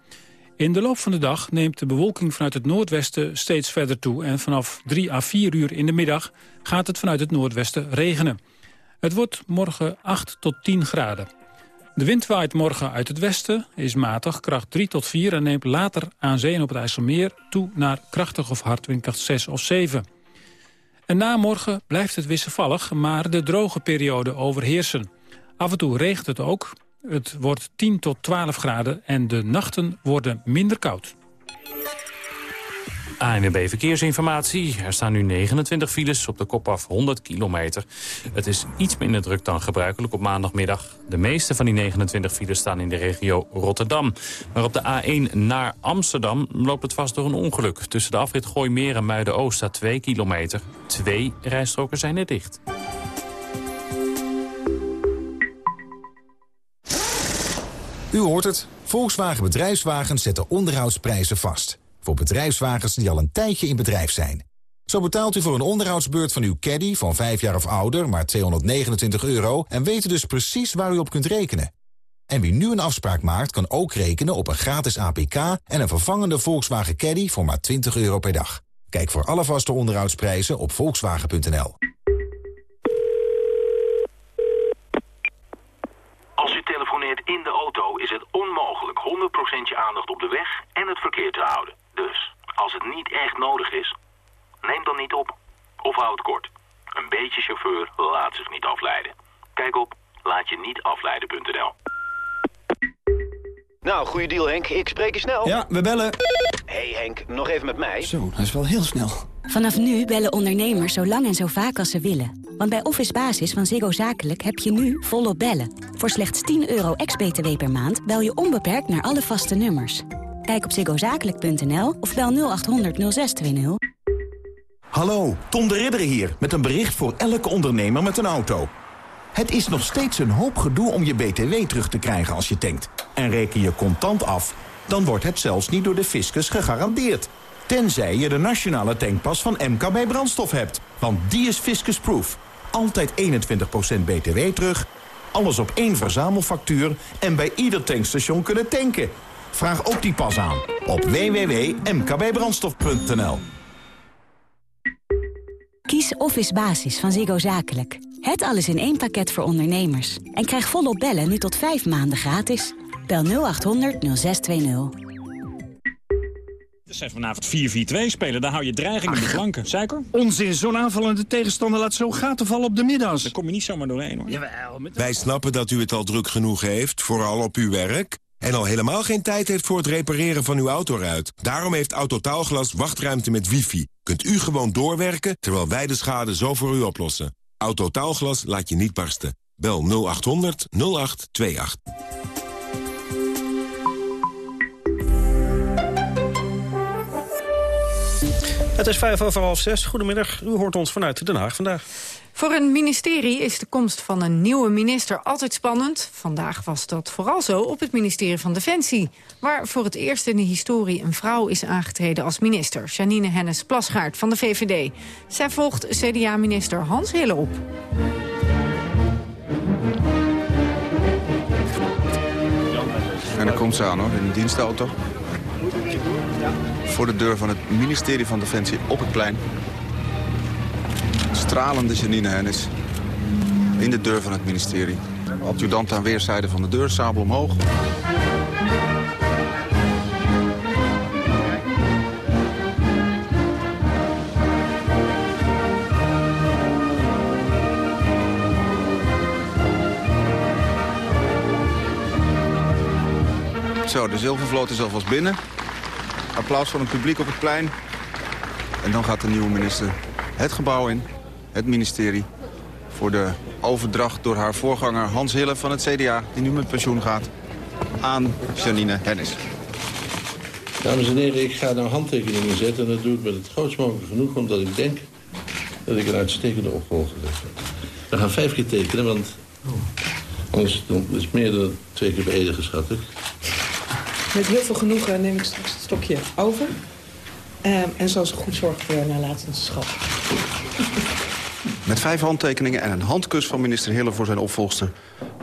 In de loop van de dag neemt de bewolking vanuit het noordwesten steeds verder toe... en vanaf 3 à 4 uur in de middag gaat het vanuit het noordwesten regenen. Het wordt morgen 8 tot 10 graden. De wind waait morgen uit het westen, is matig, kracht 3 tot 4... en neemt later aan zee en op het IJsselmeer toe naar krachtig of hard windkracht 6 of 7. En na morgen blijft het wisselvallig, maar de droge periode overheersen. Af en toe regent het ook. Het wordt 10 tot 12 graden en de nachten worden minder koud. ANWB Verkeersinformatie. Er staan nu 29 files op de kop af 100 kilometer. Het is iets minder druk dan gebruikelijk op maandagmiddag. De meeste van die 29 files staan in de regio Rotterdam. Maar op de A1 naar Amsterdam loopt het vast door een ongeluk. Tussen de afrit Gooimeer en Muiden-Oost staat 2 kilometer. Twee rijstroken zijn er dicht. U hoort het. Volkswagen Bedrijfswagens zetten onderhoudsprijzen vast. Voor bedrijfswagens die al een tijdje in bedrijf zijn. Zo betaalt u voor een onderhoudsbeurt van uw caddy van 5 jaar of ouder maar 229 euro... en weet u dus precies waar u op kunt rekenen. En wie nu een afspraak maakt kan ook rekenen op een gratis APK... en een vervangende Volkswagen Caddy voor maar 20 euro per dag. Kijk voor alle vaste onderhoudsprijzen op volkswagen.nl. Als u telefoneert in de auto is het onmogelijk 100% je aandacht op de weg en het verkeer te houden. Dus, als het niet echt nodig is, neem dan niet op. Of houd kort. Een beetje chauffeur laat zich niet afleiden. Kijk op laatje-niet-afleiden.nl. Nou, goede deal Henk. Ik spreek je snel. Ja, we bellen. hey Henk, nog even met mij. Zo, dat is wel heel snel. Vanaf nu bellen ondernemers zo lang en zo vaak als ze willen. Want bij Office Basis van Ziggo Zakelijk heb je nu volop bellen. Voor slechts 10 euro ex-BTW per maand bel je onbeperkt naar alle vaste nummers. Kijk op ziggozakelijk.nl of bel 0800 0620. Hallo, Tom de Ridder hier met een bericht voor elke ondernemer met een auto. Het is nog steeds een hoop gedoe om je BTW terug te krijgen als je tankt. En reken je contant af, dan wordt het zelfs niet door de fiscus gegarandeerd. Tenzij je de nationale tankpas van MKB Brandstof hebt. Want die is fiscusproof. Altijd 21% BTW terug, alles op één verzamelfactuur... en bij ieder tankstation kunnen tanken. Vraag ook die pas aan op www.mkbbrandstof.nl. Kies Office Basis van Ziggo Zakelijk. Het alles in één pakket voor ondernemers. En krijg volop bellen nu tot vijf maanden gratis. Bel 0800 0620. Ze zijn vanavond 4-4-2 spelen, daar hou je dreiging in de flanken. Suiker? Onzin, zo'n aanvallende tegenstander laat zo gaten vallen op de middags. Daar kom je niet zomaar doorheen hoor. Jawel, met... Wij snappen dat u het al druk genoeg heeft, vooral op uw werk... en al helemaal geen tijd heeft voor het repareren van uw autoruit. Daarom heeft Autotaalglas wachtruimte met wifi. Kunt u gewoon doorwerken, terwijl wij de schade zo voor u oplossen. Autotaalglas laat je niet barsten. Bel 0800 0828. Het is vijf over half zes. Goedemiddag, u hoort ons vanuit Den Haag vandaag. Voor een ministerie is de komst van een nieuwe minister altijd spannend. Vandaag was dat vooral zo op het ministerie van Defensie... waar voor het eerst in de historie een vrouw is aangetreden als minister. Janine Hennis-Plasgaard van de VVD. Zij volgt CDA-minister Hans Hille op. En dan komt ze aan hoor, in een dienstauto. Voor de deur van het ministerie van Defensie op het plein. Stralende Janine Hennis. In de deur van het ministerie. Adjudant aan weerszijden van de deur, sabel omhoog. Zo, de zilvervloot is alvast binnen. Applaus van het publiek op het plein. En dan gaat de nieuwe minister het gebouw in, het ministerie... voor de overdracht door haar voorganger Hans Hille van het CDA... die nu met pensioen gaat, aan Janine Hennis. Dames en heren, ik ga nou handtekeningen zetten... en dat doe ik met het grootst mogelijke genoeg... omdat ik denk dat ik een uitstekende opvolger heb. We gaan vijf keer tekenen, want anders dan is het meer dan twee keer beëdigen, schat ik. Met heel veel genoegen neem ik straks het stokje over. Ehm, en zal ze goed zorgen voor haar nalatenschap. Met vijf handtekeningen en een handkus van minister Hille voor zijn opvolgster...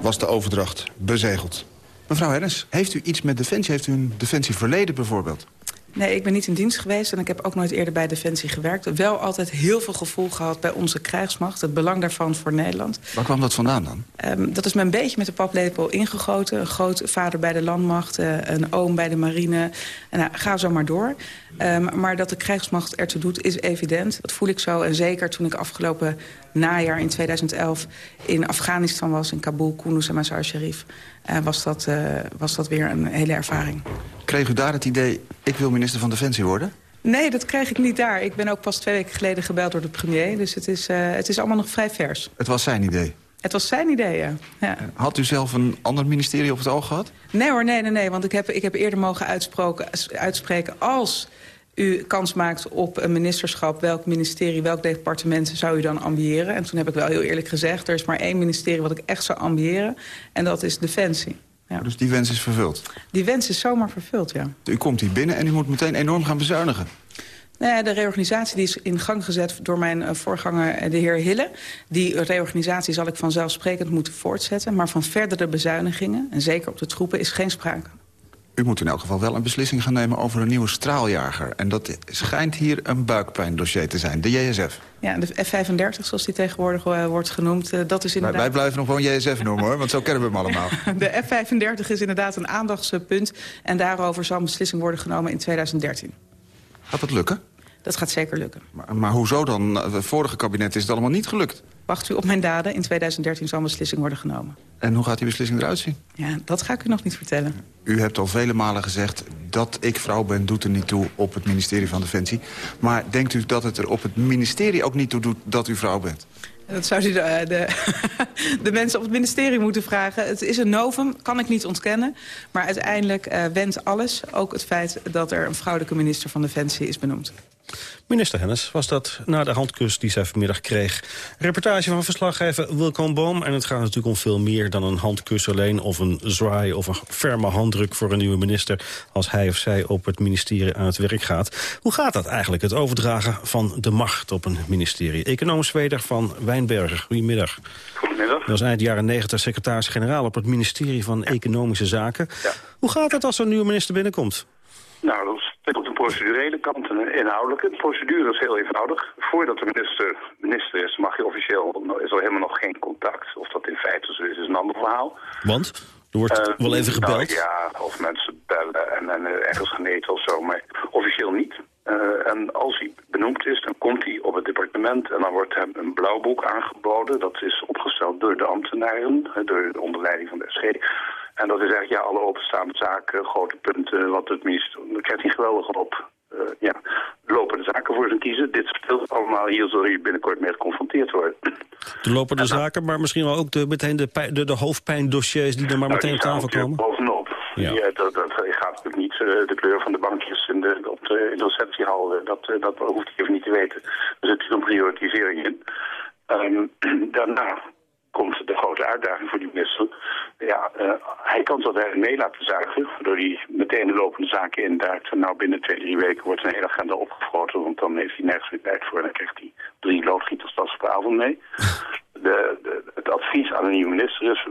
was de overdracht bezegeld. Mevrouw Hennis, heeft u iets met Defensie? Heeft u een Defensieverleden bijvoorbeeld? Nee, ik ben niet in dienst geweest en ik heb ook nooit eerder bij Defensie gewerkt. Wel altijd heel veel gevoel gehad bij onze krijgsmacht. Het belang daarvan voor Nederland. Waar kwam dat vandaan dan? Um, dat is me een beetje met de paplepel ingegoten. Een grootvader bij de landmacht, uh, een oom bij de marine. En, nou, ga zo maar door. Um, maar dat de krijgsmacht ertoe doet, is evident. Dat voel ik zo. En zeker toen ik afgelopen najaar in 2011 in Afghanistan was... in Kabul, Kunduz en Mazar-Sharif... Uh, was, dat, uh, was dat weer een hele ervaring. Kreeg u daar het idee, ik wil minister van Defensie worden? Nee, dat krijg ik niet daar. Ik ben ook pas twee weken geleden gebeld door de premier. Dus het is, uh, het is allemaal nog vrij vers. Het was zijn idee? Het was zijn idee, ja. ja. Had u zelf een ander ministerie op het oog gehad? Nee hoor, nee, nee, nee. Want ik heb, ik heb eerder mogen uitspreken als u kans maakt op een ministerschap... welk ministerie, welk departement zou u dan ambiëren? En toen heb ik wel heel eerlijk gezegd... er is maar één ministerie wat ik echt zou ambiëren. En dat is Defensie. Ja. Dus die wens is vervuld? Die wens is zomaar vervuld, ja. U komt hier binnen en u moet meteen enorm gaan bezuinigen. Nee, de reorganisatie die is in gang gezet door mijn voorganger, de heer Hille. Die reorganisatie zal ik vanzelfsprekend moeten voortzetten. Maar van verdere bezuinigingen, en zeker op de troepen, is geen sprake. U moet in elk geval wel een beslissing gaan nemen over een nieuwe straaljager. En dat schijnt hier een buikpijndossier te zijn, de JSF. Ja, de F-35, zoals die tegenwoordig uh, wordt genoemd, uh, dat is inderdaad... Wij, wij blijven nog gewoon JSF noemen, hoor, want zo kennen we hem allemaal. *laughs* de F-35 is inderdaad een aandachtspunt. En daarover zal een beslissing worden genomen in 2013. Gaat dat lukken? Dat gaat zeker lukken. Maar, maar hoezo dan? Het vorige kabinet is het allemaal niet gelukt. Wacht u op mijn daden. In 2013 zal een beslissing worden genomen. En hoe gaat die beslissing eruit zien? Ja, dat ga ik u nog niet vertellen. U hebt al vele malen gezegd dat ik vrouw ben, doet er niet toe op het ministerie van Defensie. Maar denkt u dat het er op het ministerie ook niet toe doet dat u vrouw bent? Dat zou u de, de, *laughs* de, mensen op het ministerie moeten vragen. Het is een novum, kan ik niet ontkennen. Maar uiteindelijk uh, wendt alles, ook het feit dat er een vrouwelijke minister van Defensie is benoemd. Minister Hennis was dat na de handkus die zij vanmiddag kreeg. Reportage van verslaggever Wilco Boom. En het gaat natuurlijk om veel meer dan een handkus alleen... of een zwaai of een ferme handdruk voor een nieuwe minister... als hij of zij op het ministerie aan het werk gaat. Hoe gaat dat eigenlijk, het overdragen van de macht op een ministerie? Economisch Weder van Wijnberger, goedemiddag. Goedemiddag. Dat was eind jaren 90 secretaris-generaal op het ministerie van Economische Zaken. Ja. Hoe gaat het als er een nieuwe minister binnenkomt? Nou, dat is op de procedurele kant en de inhoudelijke. De procedure is heel eenvoudig. Voordat de minister minister is, mag je officieel, is er helemaal nog geen contact. Of dat in feite zo is, is een ander verhaal. Want? Er wordt uh, wel even gebeld? Nou, ja, of mensen bellen en, en ergens gemeten of zo, maar officieel niet. Uh, en als hij benoemd is, dan komt hij op het departement en dan wordt hem een blauwboek aangeboden. Dat is opgesteld door de ambtenaren, door de onderleiding van de SG. En dat is echt ja, alle openstaande zaken, grote punten, wat het. Daar krijgt hij geweldig op. Uh, ja, lopende zaken voor zijn kiezen. Dit speelt allemaal, hier zul je binnenkort mee geconfronteerd worden. De lopende zaken, maar misschien wel ook de, meteen de, de, de hoofdpijndossiers die er maar nou, meteen op tafel komen? bovenop. Ja. dat, dat gaat natuurlijk niet de kleur van de bankjes in de, op de, in de receptiehal. dat, dat hoeft hij even niet te weten. Er zit een priorisering in. Ehm, *clears throat* daarna komt de grote uitdaging voor die minister. Ja, uh, hij kan dat eigenlijk mee laten zuigen, waardoor hij meteen de lopende zaken induikt. En nou binnen twee, drie weken wordt een hele agenda opgefroten, want dan heeft hij nergens meer tijd voor en dan krijgt hij drie loodgieters op avond mee. *laughs* De, de, het advies aan de nieuwe minister is,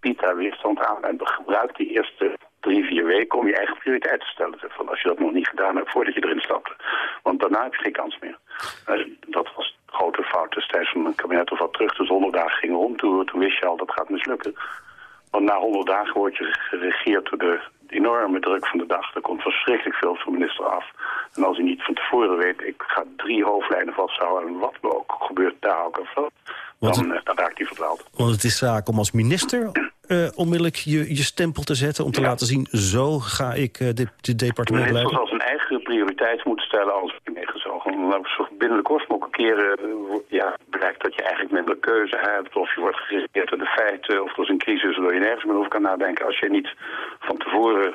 bied daar weerstand aan en gebruik die eerste drie, vier weken om je eigen prioriteit te stellen. Van als je dat nog niet gedaan hebt voordat je erin stapte. Want daarna heb je geen kans meer. Uh, dat was grote fout destijds van een kabinet of wat terug. De zonderdagen gingen rondtoeren. Toen wist je al dat gaat mislukken. Want na honderd dagen word je geregeerd door de enorme druk van de dag. Er komt verschrikkelijk veel van de minister af. En als hij niet van tevoren weet, ik ga drie hoofdlijnen vasthouden... en wat ook gebeurt daar ook of dan, uh, dan raakt hij verdwaald. Want het is zaak om als minister uh, onmiddellijk je, je stempel te zetten... om te laten zien, zo ga ik uh, dit, dit departement leiden? De minister zal zijn eigen prioriteit moeten stellen als meegezogen. Maar binnen de kortste keren uh, ja, blijkt dat je eigenlijk minder keuze hebt... of je wordt geregeerd door de feiten, of er is een crisis... waardoor je nergens meer over kan nadenken. Als je niet van tevoren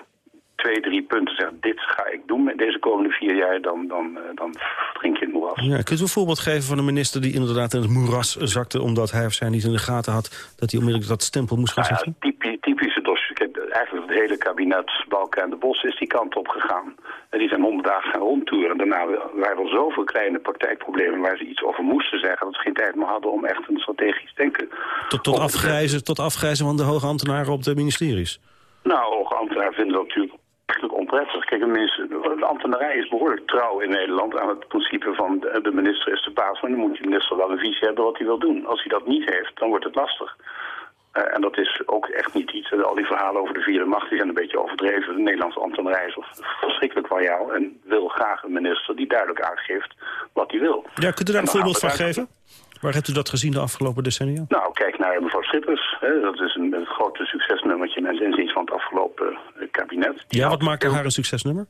twee, drie punten zegt... dit ga ik doen met deze komende vier jaar, dan, dan, dan drink je het moeras. Ja, kunt u een voorbeeld geven van een minister die inderdaad in het moeras zakte... omdat hij of zij niet in de gaten had dat hij onmiddellijk dat stempel moest gaan zetten? Ja, typische, typische dossier. Eigenlijk het hele kabinet Balken en de Bos is die kant op gegaan. En die zijn honderd dagen gaan rondtoeren. Daarna waren er zoveel kleine praktijkproblemen waar ze iets over moesten zeggen... dat ze geen tijd meer hadden om echt een strategisch denken... Tot, tot, afgrijzen, tot afgrijzen van de hoge ambtenaren op de ministeries? Nou, hoge ambtenaren vinden dat natuurlijk eigenlijk onprettig. Kijk, de ambtenarij is behoorlijk trouw in Nederland aan het principe van de, minister is de baas. Maar dan moet de minister wel een visie hebben wat hij wil doen. Als hij dat niet heeft, dan wordt het lastig. Uh, en dat is ook echt niet iets. al die verhalen over de vierde macht die zijn een beetje overdreven. De Nederlandse ambtenarij is verschrikkelijk royaal en wil graag een minister die duidelijk aangeeft wat hij wil. Ja, kunt u daar een voorbeeld van geven? Waar hebt u dat gezien de afgelopen decennia? Nou, kijk naar mevrouw Schippers. Hè. Dat is een, een grote succesnummertje met inziens van het afgelopen uh, kabinet. ja, wat maakt haar een succesnummer?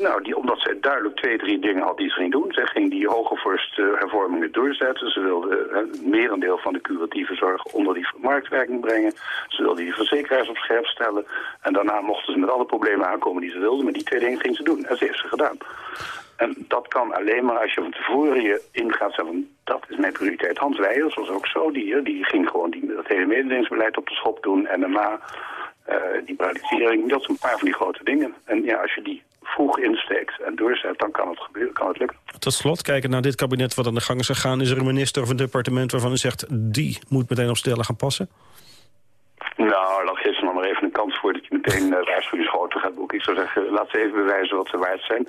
Nou, die, omdat zij duidelijk twee, drie dingen had die ze ging doen. Zij ging die hogevorst uh, hervormingen doorzetten. Ze wilde uh, merendeel van de curatieve zorg onder die marktwerking brengen. Ze wilde die verzekeraars op scherp stellen. En daarna mochten ze met alle problemen aankomen die ze wilden. Maar die twee dingen ging ze doen. En ze heeft ze gedaan. En dat kan alleen maar als je van tevoren je ingaat zeggen... dat is mijn prioriteit. Hans Weijers was ook zo. Die, die ging gewoon die, dat hele mededelingsbeleid op de schop doen. En daarna uh, die privatisering. Dat zijn een paar van die grote dingen. En ja, als je die vroeg insteekt en doorzet, dan kan het gebeuren, kan het lukken. Tot slot, kijken naar dit kabinet wat aan de gang is gegaan... is er een minister of een departement waarvan u zegt... die moet meteen op stellen gaan passen? Nou, dat geeft ze nog maar even een kans voor dat je meteen uh, waarschuwingsschoten gaat boeken. Ik zou zeggen, laat ze even bewijzen wat ze waard zijn.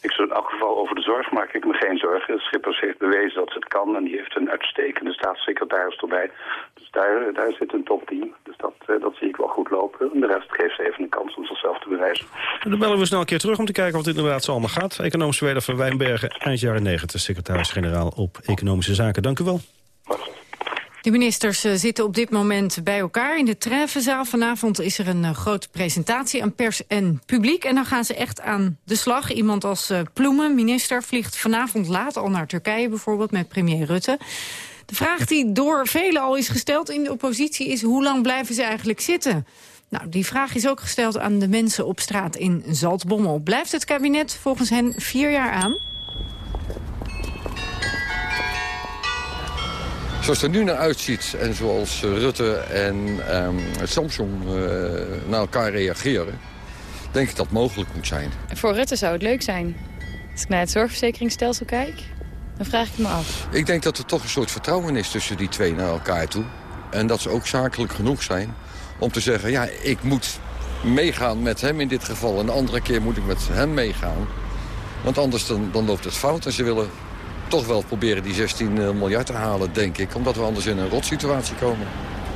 Ik zou in elk geval over de zorg maak ik me geen zorgen. Schippers heeft bewezen dat ze het kan en die heeft een uitstekende staatssecretaris erbij. Dus daar, daar zit een topteam. Dus dat, uh, dat zie ik wel goed lopen. En de rest geeft ze even een kans om zichzelf te bewijzen. En dan bellen we snel een keer terug om te kijken of het inderdaad zo allemaal gaat. Economisch Weder van Wijnbergen, eind jaren 90, secretaris-generaal op Economische Zaken. Dank u wel. De ministers eh, zitten op dit moment bij elkaar in de Treffenzaal. Vanavond is er een uh, grote presentatie aan pers en publiek. En dan gaan ze echt aan de slag. Iemand als uh, Ploemen, minister, vliegt vanavond laat al naar Turkije... bijvoorbeeld met premier Rutte. De vraag die door velen al is gesteld in de oppositie is... hoe lang blijven ze eigenlijk zitten? Nou, die vraag is ook gesteld aan de mensen op straat in Zaltbommel. Blijft het kabinet volgens hen vier jaar aan? Zoals het er nu naar uitziet en zoals eh, Rutte en um, Samsung uh, naar elkaar reageren... denk ik dat het mogelijk moet zijn. Voor Rutte zou het leuk zijn. Als ik naar het zorgverzekeringsstelsel kijk, dan vraag ik me af. Ik denk dat er toch een soort vertrouwen is tussen die twee naar elkaar toe. En dat ze ook zakelijk genoeg zijn om te zeggen... ja, ik moet meegaan met hem in dit geval. En de andere keer moet ik met hem meegaan. Want anders dan, dan loopt het fout. En ze willen toch wel proberen die 16 eh, miljard te halen, denk ik. Omdat we anders in een rotsituatie komen.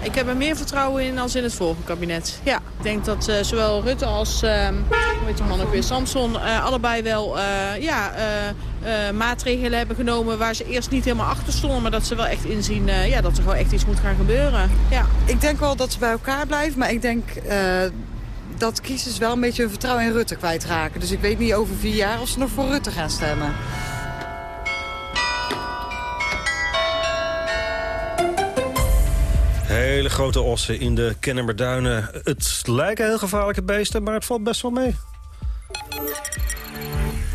Ik heb er meer vertrouwen in als in het vorige kabinet. Ja, ik denk dat uh, zowel Rutte als, uh, hoe heet de man ook weer, Samson... Uh, allebei wel ja, maatregelen hebben genomen waar ze eerst niet helemaal achter stonden... maar dat ze wel echt inzien ja, dat er gewoon echt iets moet gaan gebeuren. Ja. Ik denk wel dat ze bij elkaar blijven, maar ik denk dat kiezers wel een beetje hun vertrouwen in Rutte kwijtraken. Dus ik weet niet over vier jaar of ze nog voor Rutte gaan stemmen. Hele grote ossen in de Kennemerduinen. Het lijken heel gevaarlijke beesten, maar het valt best wel mee.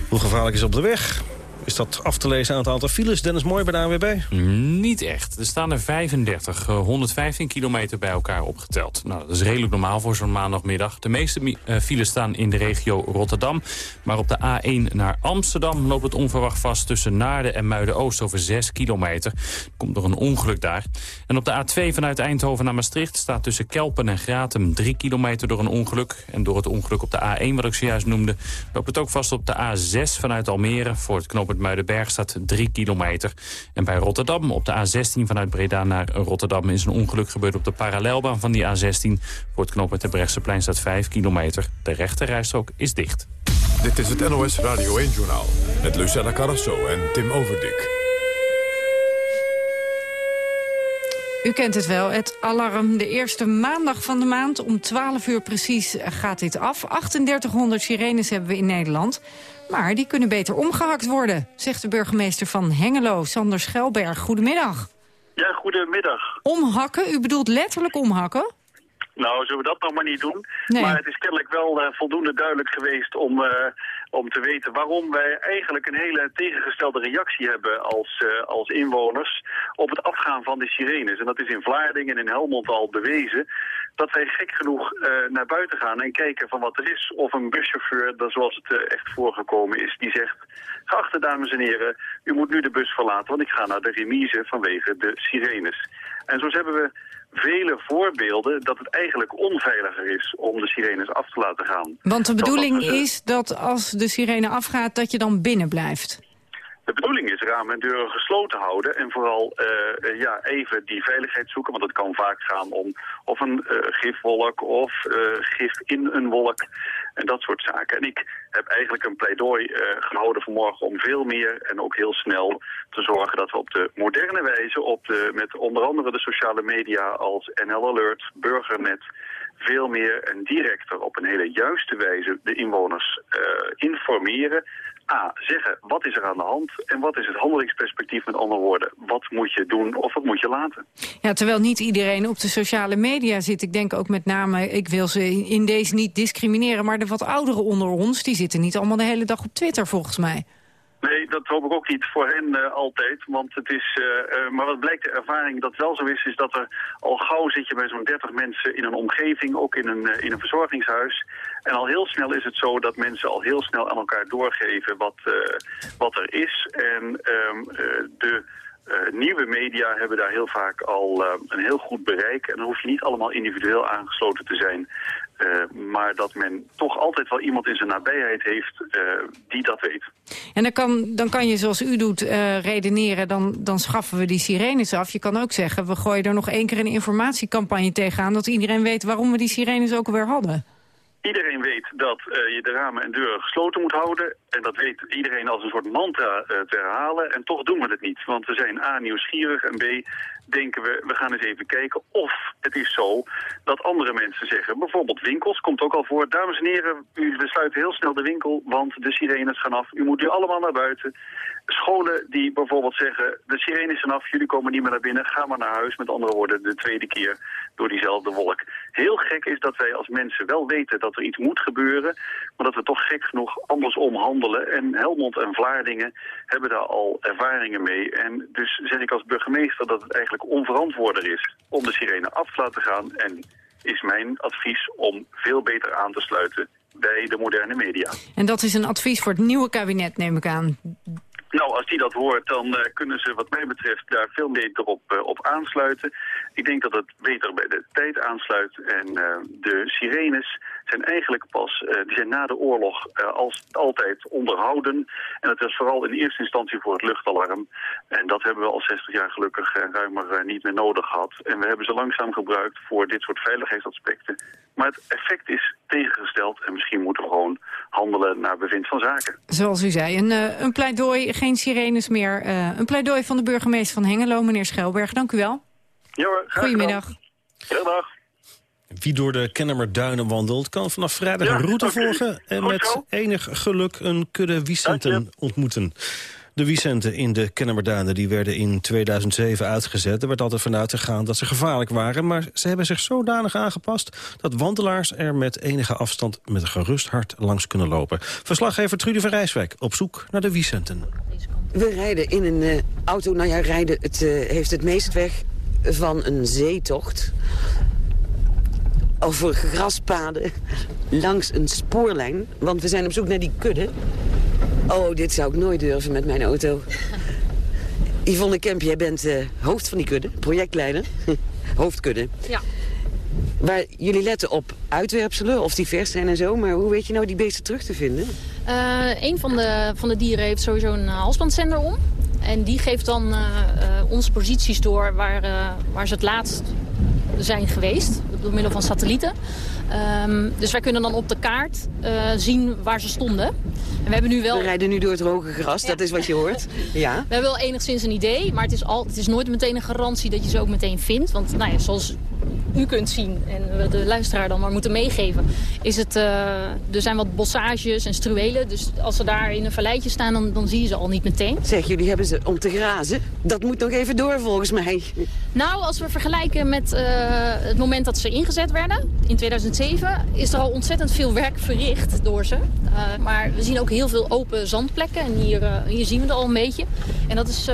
Hoe gevaarlijk is op de weg? Is dat af te lezen aan het aantal files? Dennis Mooi bij de ANWB? Niet echt. Er staan er 35, eh, 115 kilometer bij elkaar opgeteld. Nou, dat is redelijk normaal voor zo'n maandagmiddag. De meeste eh, files staan in de regio Rotterdam. Maar op de A1 naar Amsterdam loopt het onverwacht vast... tussen Naarden en Muiden-Oost over 6 kilometer. Komt er een ongeluk daar. En op de A2 vanuit Eindhoven naar Maastricht... staat tussen Kelpen en Gratum 3 kilometer door een ongeluk. En door het ongeluk op de A1, wat ik zojuist noemde... loopt het ook vast op de A6 vanuit Almere... voor het knooppunt Muidenberg staat 3 kilometer. En bij Rotterdam op de A16 vanuit Breda naar Rotterdam... is een ongeluk gebeurd op de parallelbaan van die A16. Voor het knooppunt Brechtseplein staat 5 kilometer. De rechterrijstrook is dicht. Dit is het NOS Radio 1-journaal met Lucella Carrasso en Tim Overdik. U kent het wel, het alarm. De eerste maandag van de maand om 12 uur precies gaat dit af. 3800 sirenes hebben we in Nederland. Maar die kunnen beter omgehakt worden, zegt de burgemeester van Hengelo, Sander Schelberg. Goedemiddag. Ja, goedemiddag. Omhakken? U bedoelt letterlijk omhakken? Nou, zullen we dat nog maar niet doen. Nee. Maar het is kennelijk wel uh, voldoende duidelijk geweest om, uh, om te weten waarom wij eigenlijk een hele tegengestelde reactie hebben als, uh, als inwoners op het afgaan van de sirenes. En dat is in Vlaardingen en in Helmond al bewezen dat wij gek genoeg naar buiten gaan en kijken van wat er is. Of een buschauffeur, dat zoals het echt voorgekomen is, die zegt... Geachte dames en heren, u moet nu de bus verlaten, want ik ga naar de remise vanwege de sirenes. En zo hebben we vele voorbeelden dat het eigenlijk onveiliger is om de sirenes af te laten gaan. Want de bedoeling is dat als de sirene afgaat dat je dan binnen blijft? De bedoeling is ramen en deuren gesloten houden en vooral uh, ja, even die veiligheid zoeken. Want het kan vaak gaan om of een uh, gifwolk of gif in een wolk en dat soort zaken. En ik heb eigenlijk een pleidooi gehouden vanmorgen om veel meer en ook heel snel te zorgen dat we op de moderne wijze, op de, met onder andere de sociale media als NL Alert, Burgernet, veel meer en directer op een hele juiste wijze de inwoners informeren A, zeggen wat is er aan de hand en wat is het handelingsperspectief met andere woorden. Wat moet je doen of wat moet je laten? Ja, terwijl niet iedereen op de sociale media zit. Ik denk ook met name, ik wil ze in deze niet discrimineren... maar de wat ouderen onder ons, die zitten niet allemaal de hele dag op Twitter volgens mij. Nee, dat hoop ik ook niet voor hen uh, altijd. Want het is, uh, uh, maar wat blijkt de ervaring dat wel zo is, is dat er al gauw zit je bij zo'n 30 mensen in een omgeving, ook in een, in een verzorgingshuis. En al heel snel is het zo dat mensen al heel snel aan elkaar doorgeven wat, wat er is. En um, de nieuwe media hebben daar heel vaak al een heel goed bereik. En dan hoef je niet allemaal individueel aangesloten te zijn. Uh, maar dat men toch altijd wel iemand in zijn nabijheid heeft uh, die dat weet. En dan kan, dan kan je zoals u doet uh, redeneren, dan, dan schaffen we die sirenes af. Je kan ook zeggen, we gooien er nog één keer een informatiecampagne tegenaan... dat iedereen weet waarom we die sirenes ook weer hadden. Iedereen weet dat je de ramen en deuren gesloten moet houden. En dat weet iedereen als een soort mantra te herhalen. En toch doen we het niet. Want we zijn A, nieuwsgierig en B, denken we, we gaan eens even kijken of het is zo dat andere mensen zeggen. Bijvoorbeeld winkels, komt ook al voor. Dames en heren, u, we sluiten heel snel de winkel, want de sirenes gaan af. U moet nu allemaal naar buiten. Scholen die bijvoorbeeld zeggen, de sirenes zijn af, jullie komen niet meer naar binnen. Ga maar naar huis, met andere woorden, de tweede keer door diezelfde wolk. Heel gek is dat wij als mensen wel weten dat er iets moet gebeuren, maar dat we toch gek genoeg andersom handelen. En Helmond en Vlaardingen hebben daar al ervaringen mee. En dus zeg ik als burgemeester dat het eigenlijk onverantwoorder is om de sirene af te laten gaan. En is mijn advies om veel beter aan te sluiten bij de moderne media. En dat is een advies voor het nieuwe kabinet, neem ik aan. Nou, als die dat hoort, dan uh, kunnen ze wat mij betreft daar veel beter op, uh, op aansluiten. Ik denk dat het beter bij de tijd aansluit. En uh, de sirenes zijn eigenlijk pas, die zijn na de oorlog als altijd onderhouden. En het is vooral in eerste instantie voor het luchtalarm. En dat hebben we al 60 jaar gelukkig ruimer niet meer nodig gehad. En we hebben ze langzaam gebruikt voor dit soort veiligheidsaspecten. Maar het effect is tegengesteld en misschien moeten we gewoon handelen naar bevind van zaken. Zoals u zei, een, een pleidooi geen sirenes meer. Een pleidooi van de burgemeester van Hengelo, meneer Schelberg. Dank u wel. Ja hoor, Goedemiddag. Goedemiddag. Wie door de Kennemerduinen wandelt, kan vanaf vrijdag ja, een route okay. volgen... en Goed met zo. enig geluk een kudde wiesenten ontmoeten. De Vicenten in de Kennemerduinen die werden in 2007 uitgezet. Er werd altijd vanuit gegaan dat ze gevaarlijk waren... maar ze hebben zich zodanig aangepast... dat wandelaars er met enige afstand met een gerust hart langs kunnen lopen. Verslaggever Trudy van Rijswijk op zoek naar de Vicenten. We rijden in een uh, auto, nou ja, rijden het, uh, heeft het meest weg van een zeetocht over graspaden langs een spoorlijn. Want we zijn op zoek naar die kudde. Oh, dit zou ik nooit durven met mijn auto. Yvonne Kemp, jij bent uh, hoofd van die kudde, projectleider. *laughs* Hoofdkudde. Ja. Waar jullie letten op uitwerpselen, of die vers zijn en zo. Maar hoe weet je nou die beesten terug te vinden? Uh, een van de, van de dieren heeft sowieso een halsbandzender om. En die geeft dan uh, uh, onze posities door waar, waar ze het laatst zijn geweest. Door middel van satellieten. Um, dus wij kunnen dan op de kaart zien waar ze stonden. En we hebben nu wel... We rijden nu door het hoge gras, ja. dat is wat je hoort. *laughs* Ja. We hebben wel enigszins een idee, maar het is, al, het is nooit meteen een garantie dat je ze ook meteen vindt. Want nou ja, zoals u kunt zien en we de luisteraar dan maar moeten meegeven... is het, uh, er zijn wat bossages en struwelen. Dus als ze daar in een valleitje staan, dan, dan zie je ze al niet meteen. Zeg, jullie hebben ze om te grazen. Dat moet nog even door volgens mij. Nou, als we vergelijken met uh, het moment dat ze ingezet werden... in 2007 is er al ontzettend veel werk verricht door ze. Uh, maar we zien ook heel veel open zandplekken. En hier, hier zien we er al een beetje. En dat is,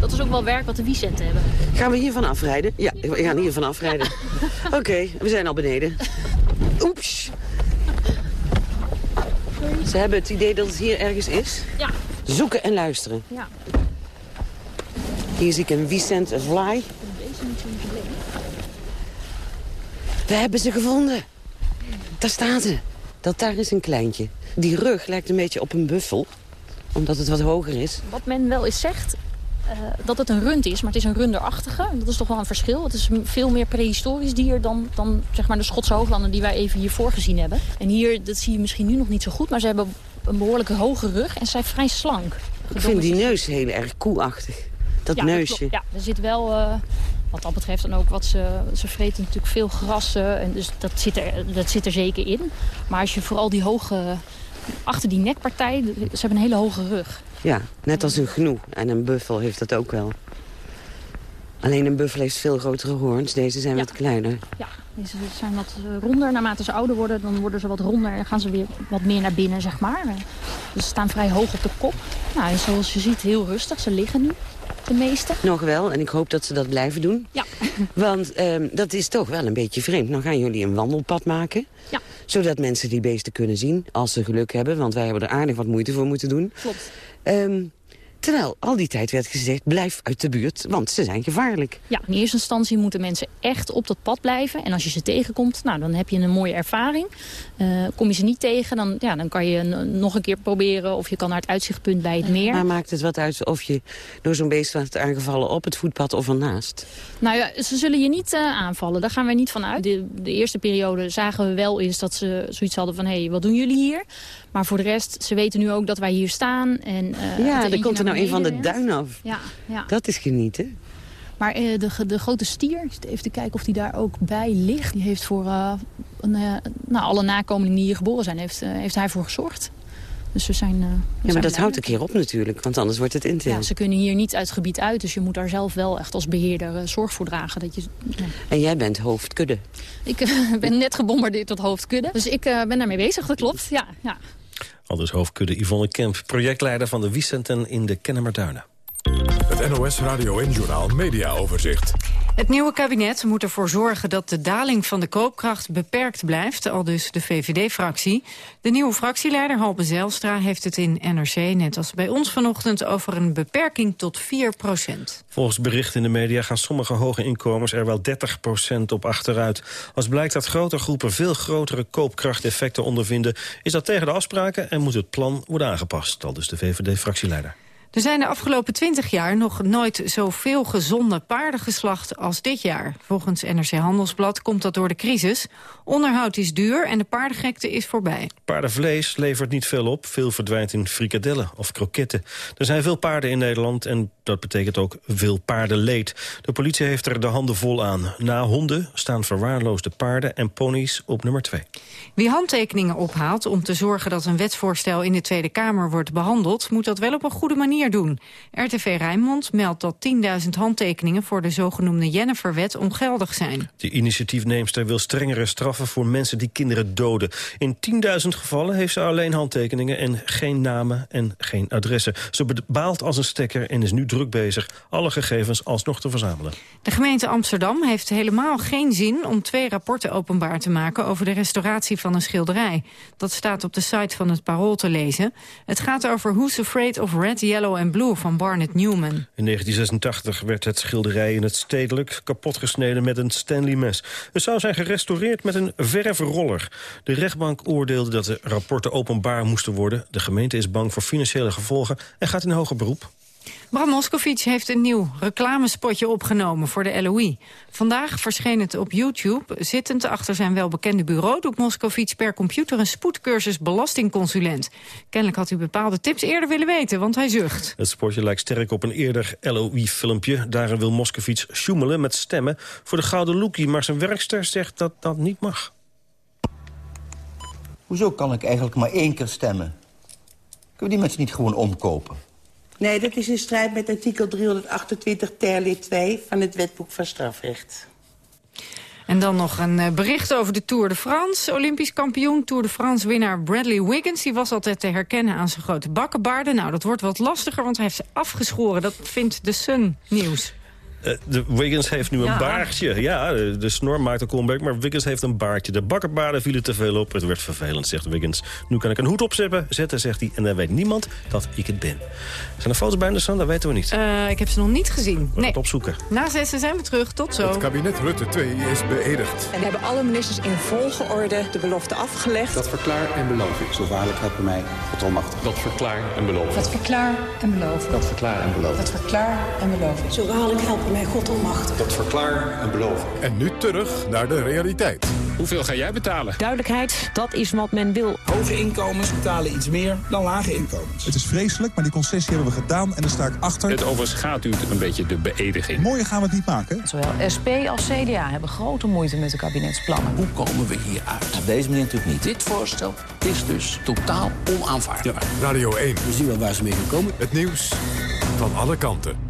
dat is ook wel werk wat de Wiesenten hebben. Gaan we hier van afrijden? Ja, we gaan hier van afrijden. *laughs* *laughs* Oké, okay, we zijn al beneden. Oeps. Ze hebben het idee dat het hier ergens is? Ja. Zoeken en luisteren. Ja. Hier zie ik een Vicent Fly. We hebben ze gevonden. Daar staan ze. Dat daar is een kleintje. Die rug lijkt een beetje op een buffel. Omdat het wat hoger is. Wat men wel eens zegt, dat het een rund is, maar het is een runderachtige. Dat is toch wel een verschil. Het is veel meer prehistorisch dier dan, dan zeg maar de Schotse hooglanden die wij even hiervoor gezien hebben. En hier, dat zie je misschien nu nog niet zo goed, maar ze hebben een behoorlijke hoge rug en ze zijn vrij slank. Ik vind die neus heel erg koeachtig. Dat ja, neusje. Dat ja, er zit wel... Uh, wat dat betreft dan ook wat ze... Ze vreten natuurlijk veel grassen. En dus dat zit, er, dat zit er zeker in. Maar als je vooral die hoge... Achter die nekpartij... Ze hebben een hele hoge rug. Ja, net als een gnoe. En een buffel heeft dat ook wel. Alleen een buffel heeft veel grotere hoorns. Deze zijn ja. wat kleiner. Ja, deze zijn wat ronder. Naarmate ze ouder worden, dan worden ze wat ronder. En gaan ze weer wat meer naar binnen, zeg maar. Dus ze staan vrij hoog op de kop. Nou, en zoals je ziet, heel rustig. Ze liggen nu, de meeste. Nog wel, en ik hoop dat ze dat blijven doen. Ja. Want um, dat is toch wel een beetje vreemd. Dan gaan jullie een wandelpad maken. Ja. Zodat mensen die beesten kunnen zien, als ze geluk hebben. Want wij hebben er aardig wat moeite voor moeten doen. Klopt. Um, terwijl al die tijd werd gezegd, blijf uit de buurt, want ze zijn gevaarlijk. Ja, in eerste instantie moeten mensen echt op dat pad blijven. En als je ze tegenkomt, nou, dan heb je een mooie ervaring. Uh, kom je ze niet tegen, dan, ja, dan kan je nog een keer proberen... of je kan naar het uitzichtpunt bij het meer. Maar maakt het wat uit of je door zo'n beest wordt aangevallen op het voetpad of ernaast? Nou ja, ze zullen je niet uh, aanvallen, daar gaan wij niet van uit. De, de eerste periode zagen we wel eens dat ze zoiets hadden van... hé, hey, wat doen jullie hier? Maar voor de rest, ze weten nu ook dat wij hier staan. En, uh, ja, er komt er nou een van de duin af. Ja, ja. Dat is genieten. Maar uh, de, de grote stier, even te kijken of die daar ook bij ligt. Die heeft voor uh, een, uh, nou, alle nakomelingen die hier geboren zijn, heeft, heeft hij voor gezorgd. Dus we zijn, ja, maar zijn dat houdt een keer op natuurlijk, want anders wordt het intern. Ja, ze kunnen hier niet uit het gebied uit, dus je moet daar zelf wel echt als beheerder zorg voor dragen. Dat je, ja. En jij bent hoofdkudde? Ik *laughs* ben net gebombardeerd tot hoofdkudde, dus ik ben daarmee bezig, dat klopt. Ja, ja. Al dus hoofdkudde Yvonne Kemp, projectleider van de Wiesenten in de Kennemerduinen. Het NOS Radio en Journal Media Overzicht. Het nieuwe kabinet moet ervoor zorgen dat de daling van de koopkracht beperkt blijft, al dus de VVD-fractie. De nieuwe fractieleider Halbe Zijlstra heeft het in NRC, net als bij ons vanochtend, over een beperking tot 4 procent. Volgens berichten in de media gaan sommige hoge inkomens er wel 30 procent op achteruit. Als blijkt dat grote groepen veel grotere koopkrachteffecten ondervinden, is dat tegen de afspraken en moet het plan worden aangepast, al dus de VVD-fractieleider. Er zijn de afgelopen 20 jaar nog nooit zoveel gezonde paarden geslacht als dit jaar. Volgens NRC Handelsblad komt dat door de crisis. Onderhoud is duur en de paardengekte is voorbij. Paardenvlees levert niet veel op. Veel verdwijnt in frikadellen of kroketten. Er zijn veel paarden in Nederland en dat betekent ook veel paardenleed. De politie heeft er de handen vol aan. Na honden staan verwaarloosde paarden en ponies op nummer 2. Wie handtekeningen ophaalt om te zorgen dat een wetsvoorstel in de Tweede Kamer wordt behandeld... moet dat wel op een goede manier doen. RTV Rijnmond meldt dat 10.000 handtekeningen... voor de zogenoemde Jennifer-wet ongeldig zijn. De initiatiefneemster wil strengere straffen voor mensen die kinderen doden. In 10.000 gevallen heeft ze alleen handtekeningen en geen namen en geen adressen. Ze baalt als een stekker en is nu druk bezig alle gegevens alsnog te verzamelen. De gemeente Amsterdam heeft helemaal geen zin om twee rapporten openbaar te maken over de restauratie van een schilderij. Dat staat op de site van het Parool te lezen. Het gaat over Who's Afraid of Red, Yellow and Blue van Barnett Newman. In 1986 werd het schilderij in het stedelijk kapotgesneden met een Stanley mes. Het zou zijn gerestaureerd met een verfroller. De rechtbank oordeelde dat de rapporten openbaar moesten worden. De gemeente is bang voor financiële gevolgen en gaat in hoger beroep. Bram Moskovic heeft een nieuw reclamespotje opgenomen voor de LOE. Vandaag verscheen het op YouTube. Zittend achter zijn welbekende bureau doet Moskovic per computer een spoedcursus belastingconsulent. Kennelijk had u bepaalde tips eerder willen weten, want hij zucht. Het spotje lijkt sterk op een eerder LOE-filmpje. Daarin wil Moskovic sjoemelen met stemmen voor de gouden lookie. Maar zijn werkster zegt dat dat niet mag. Hoezo kan ik eigenlijk maar één keer stemmen? Kunnen we die mensen niet gewoon omkopen? Nee, dat is in strijd met artikel 328 ter 2 van het wetboek van strafrecht. En dan nog een eh, bericht over de Tour de France. Olympisch kampioen Tour de France winnaar Bradley Wiggins... die was altijd te herkennen aan zijn grote bakkenbaarden. Nou, dat wordt wat lastiger, want hij heeft ze afgeschoren. Dat vindt de Sun Nieuws. Uh, de Wiggins heeft nu een baardje. Ja, de snor maakt een comeback, maar Wiggins heeft een baardje. De bakkerbaarden vielen te veel op. Het werd vervelend, zegt Wiggins. Nu kan ik een hoed opzetten, zetten, zegt hij. En dan weet niemand dat ik het ben. Zijn er foto's bij de Sun? Dat weten we niet. Uh, ik heb ze nog niet gezien. We nee. het opzoeken. Na zessen zijn we terug. Tot zo. Het kabinet Rutte 2 is beëdigd. En hebben alle ministers in volgorde de belofte afgelegd. Dat verklaar en beloof ik. Zo waarlijk helpen mij God almachtig. Dat verklaar en beloof Dat verklaar en beloof Dat verklaar en beloof Dat verklaar en beloof Zo waarlijk helpen mij God almachtig. Dat verklaar en beloof En nu terug naar de realiteit. Hoeveel ga jij betalen? Duidelijkheid, dat is wat men wil. Hoge inkomens betalen iets meer dan lage inkomens. Het is vreselijk, maar die concessie hebben we gedaan en daar sta ik achter. Het overschaduwt een beetje de beëdiging. Mooier gaan we het niet maken. Zowel SP als CDA hebben grote moeite met de kabinetsplannen. Hoe komen we hier uit? Op deze manier natuurlijk niet. Dit voorstel is dus totaal onaanvaardbaar. Ja. Radio 1. We zien wel waar ze mee gaan komen. Het nieuws van alle kanten.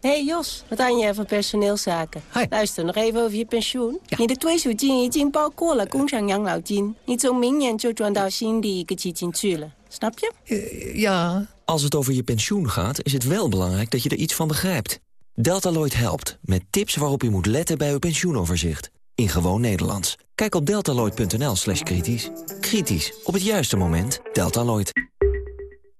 Hey Jos, wat aan je van personeelszaken? Hi. Luister, nog even over je pensioen. Ja. 你的退休金已经包括了工厂养老金，你从明年就转到新的一个基金去了。Snap je? Uh, ja. Als het over je pensioen gaat, is het wel belangrijk dat je er iets van begrijpt. Deltaloid helpt, met tips waarop u moet letten bij uw pensioenoverzicht. In gewoon Nederlands. Kijk op deltaloid.nl slash kritisch. Kritisch, op het juiste moment. Deltaloid.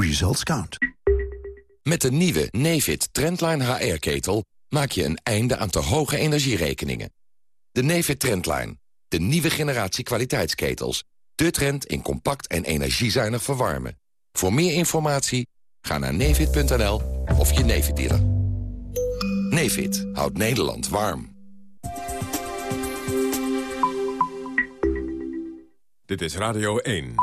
Results count. Met de nieuwe Nefit Trendline HR-ketel maak je een einde aan te hoge energierekeningen. De Nefit Trendline, de nieuwe generatie kwaliteitsketels. De trend in compact en energiezuinig verwarmen. Voor meer informatie ga naar nefit.nl of je Nefit dealer. Nefit houdt Nederland warm. Dit is Radio 1.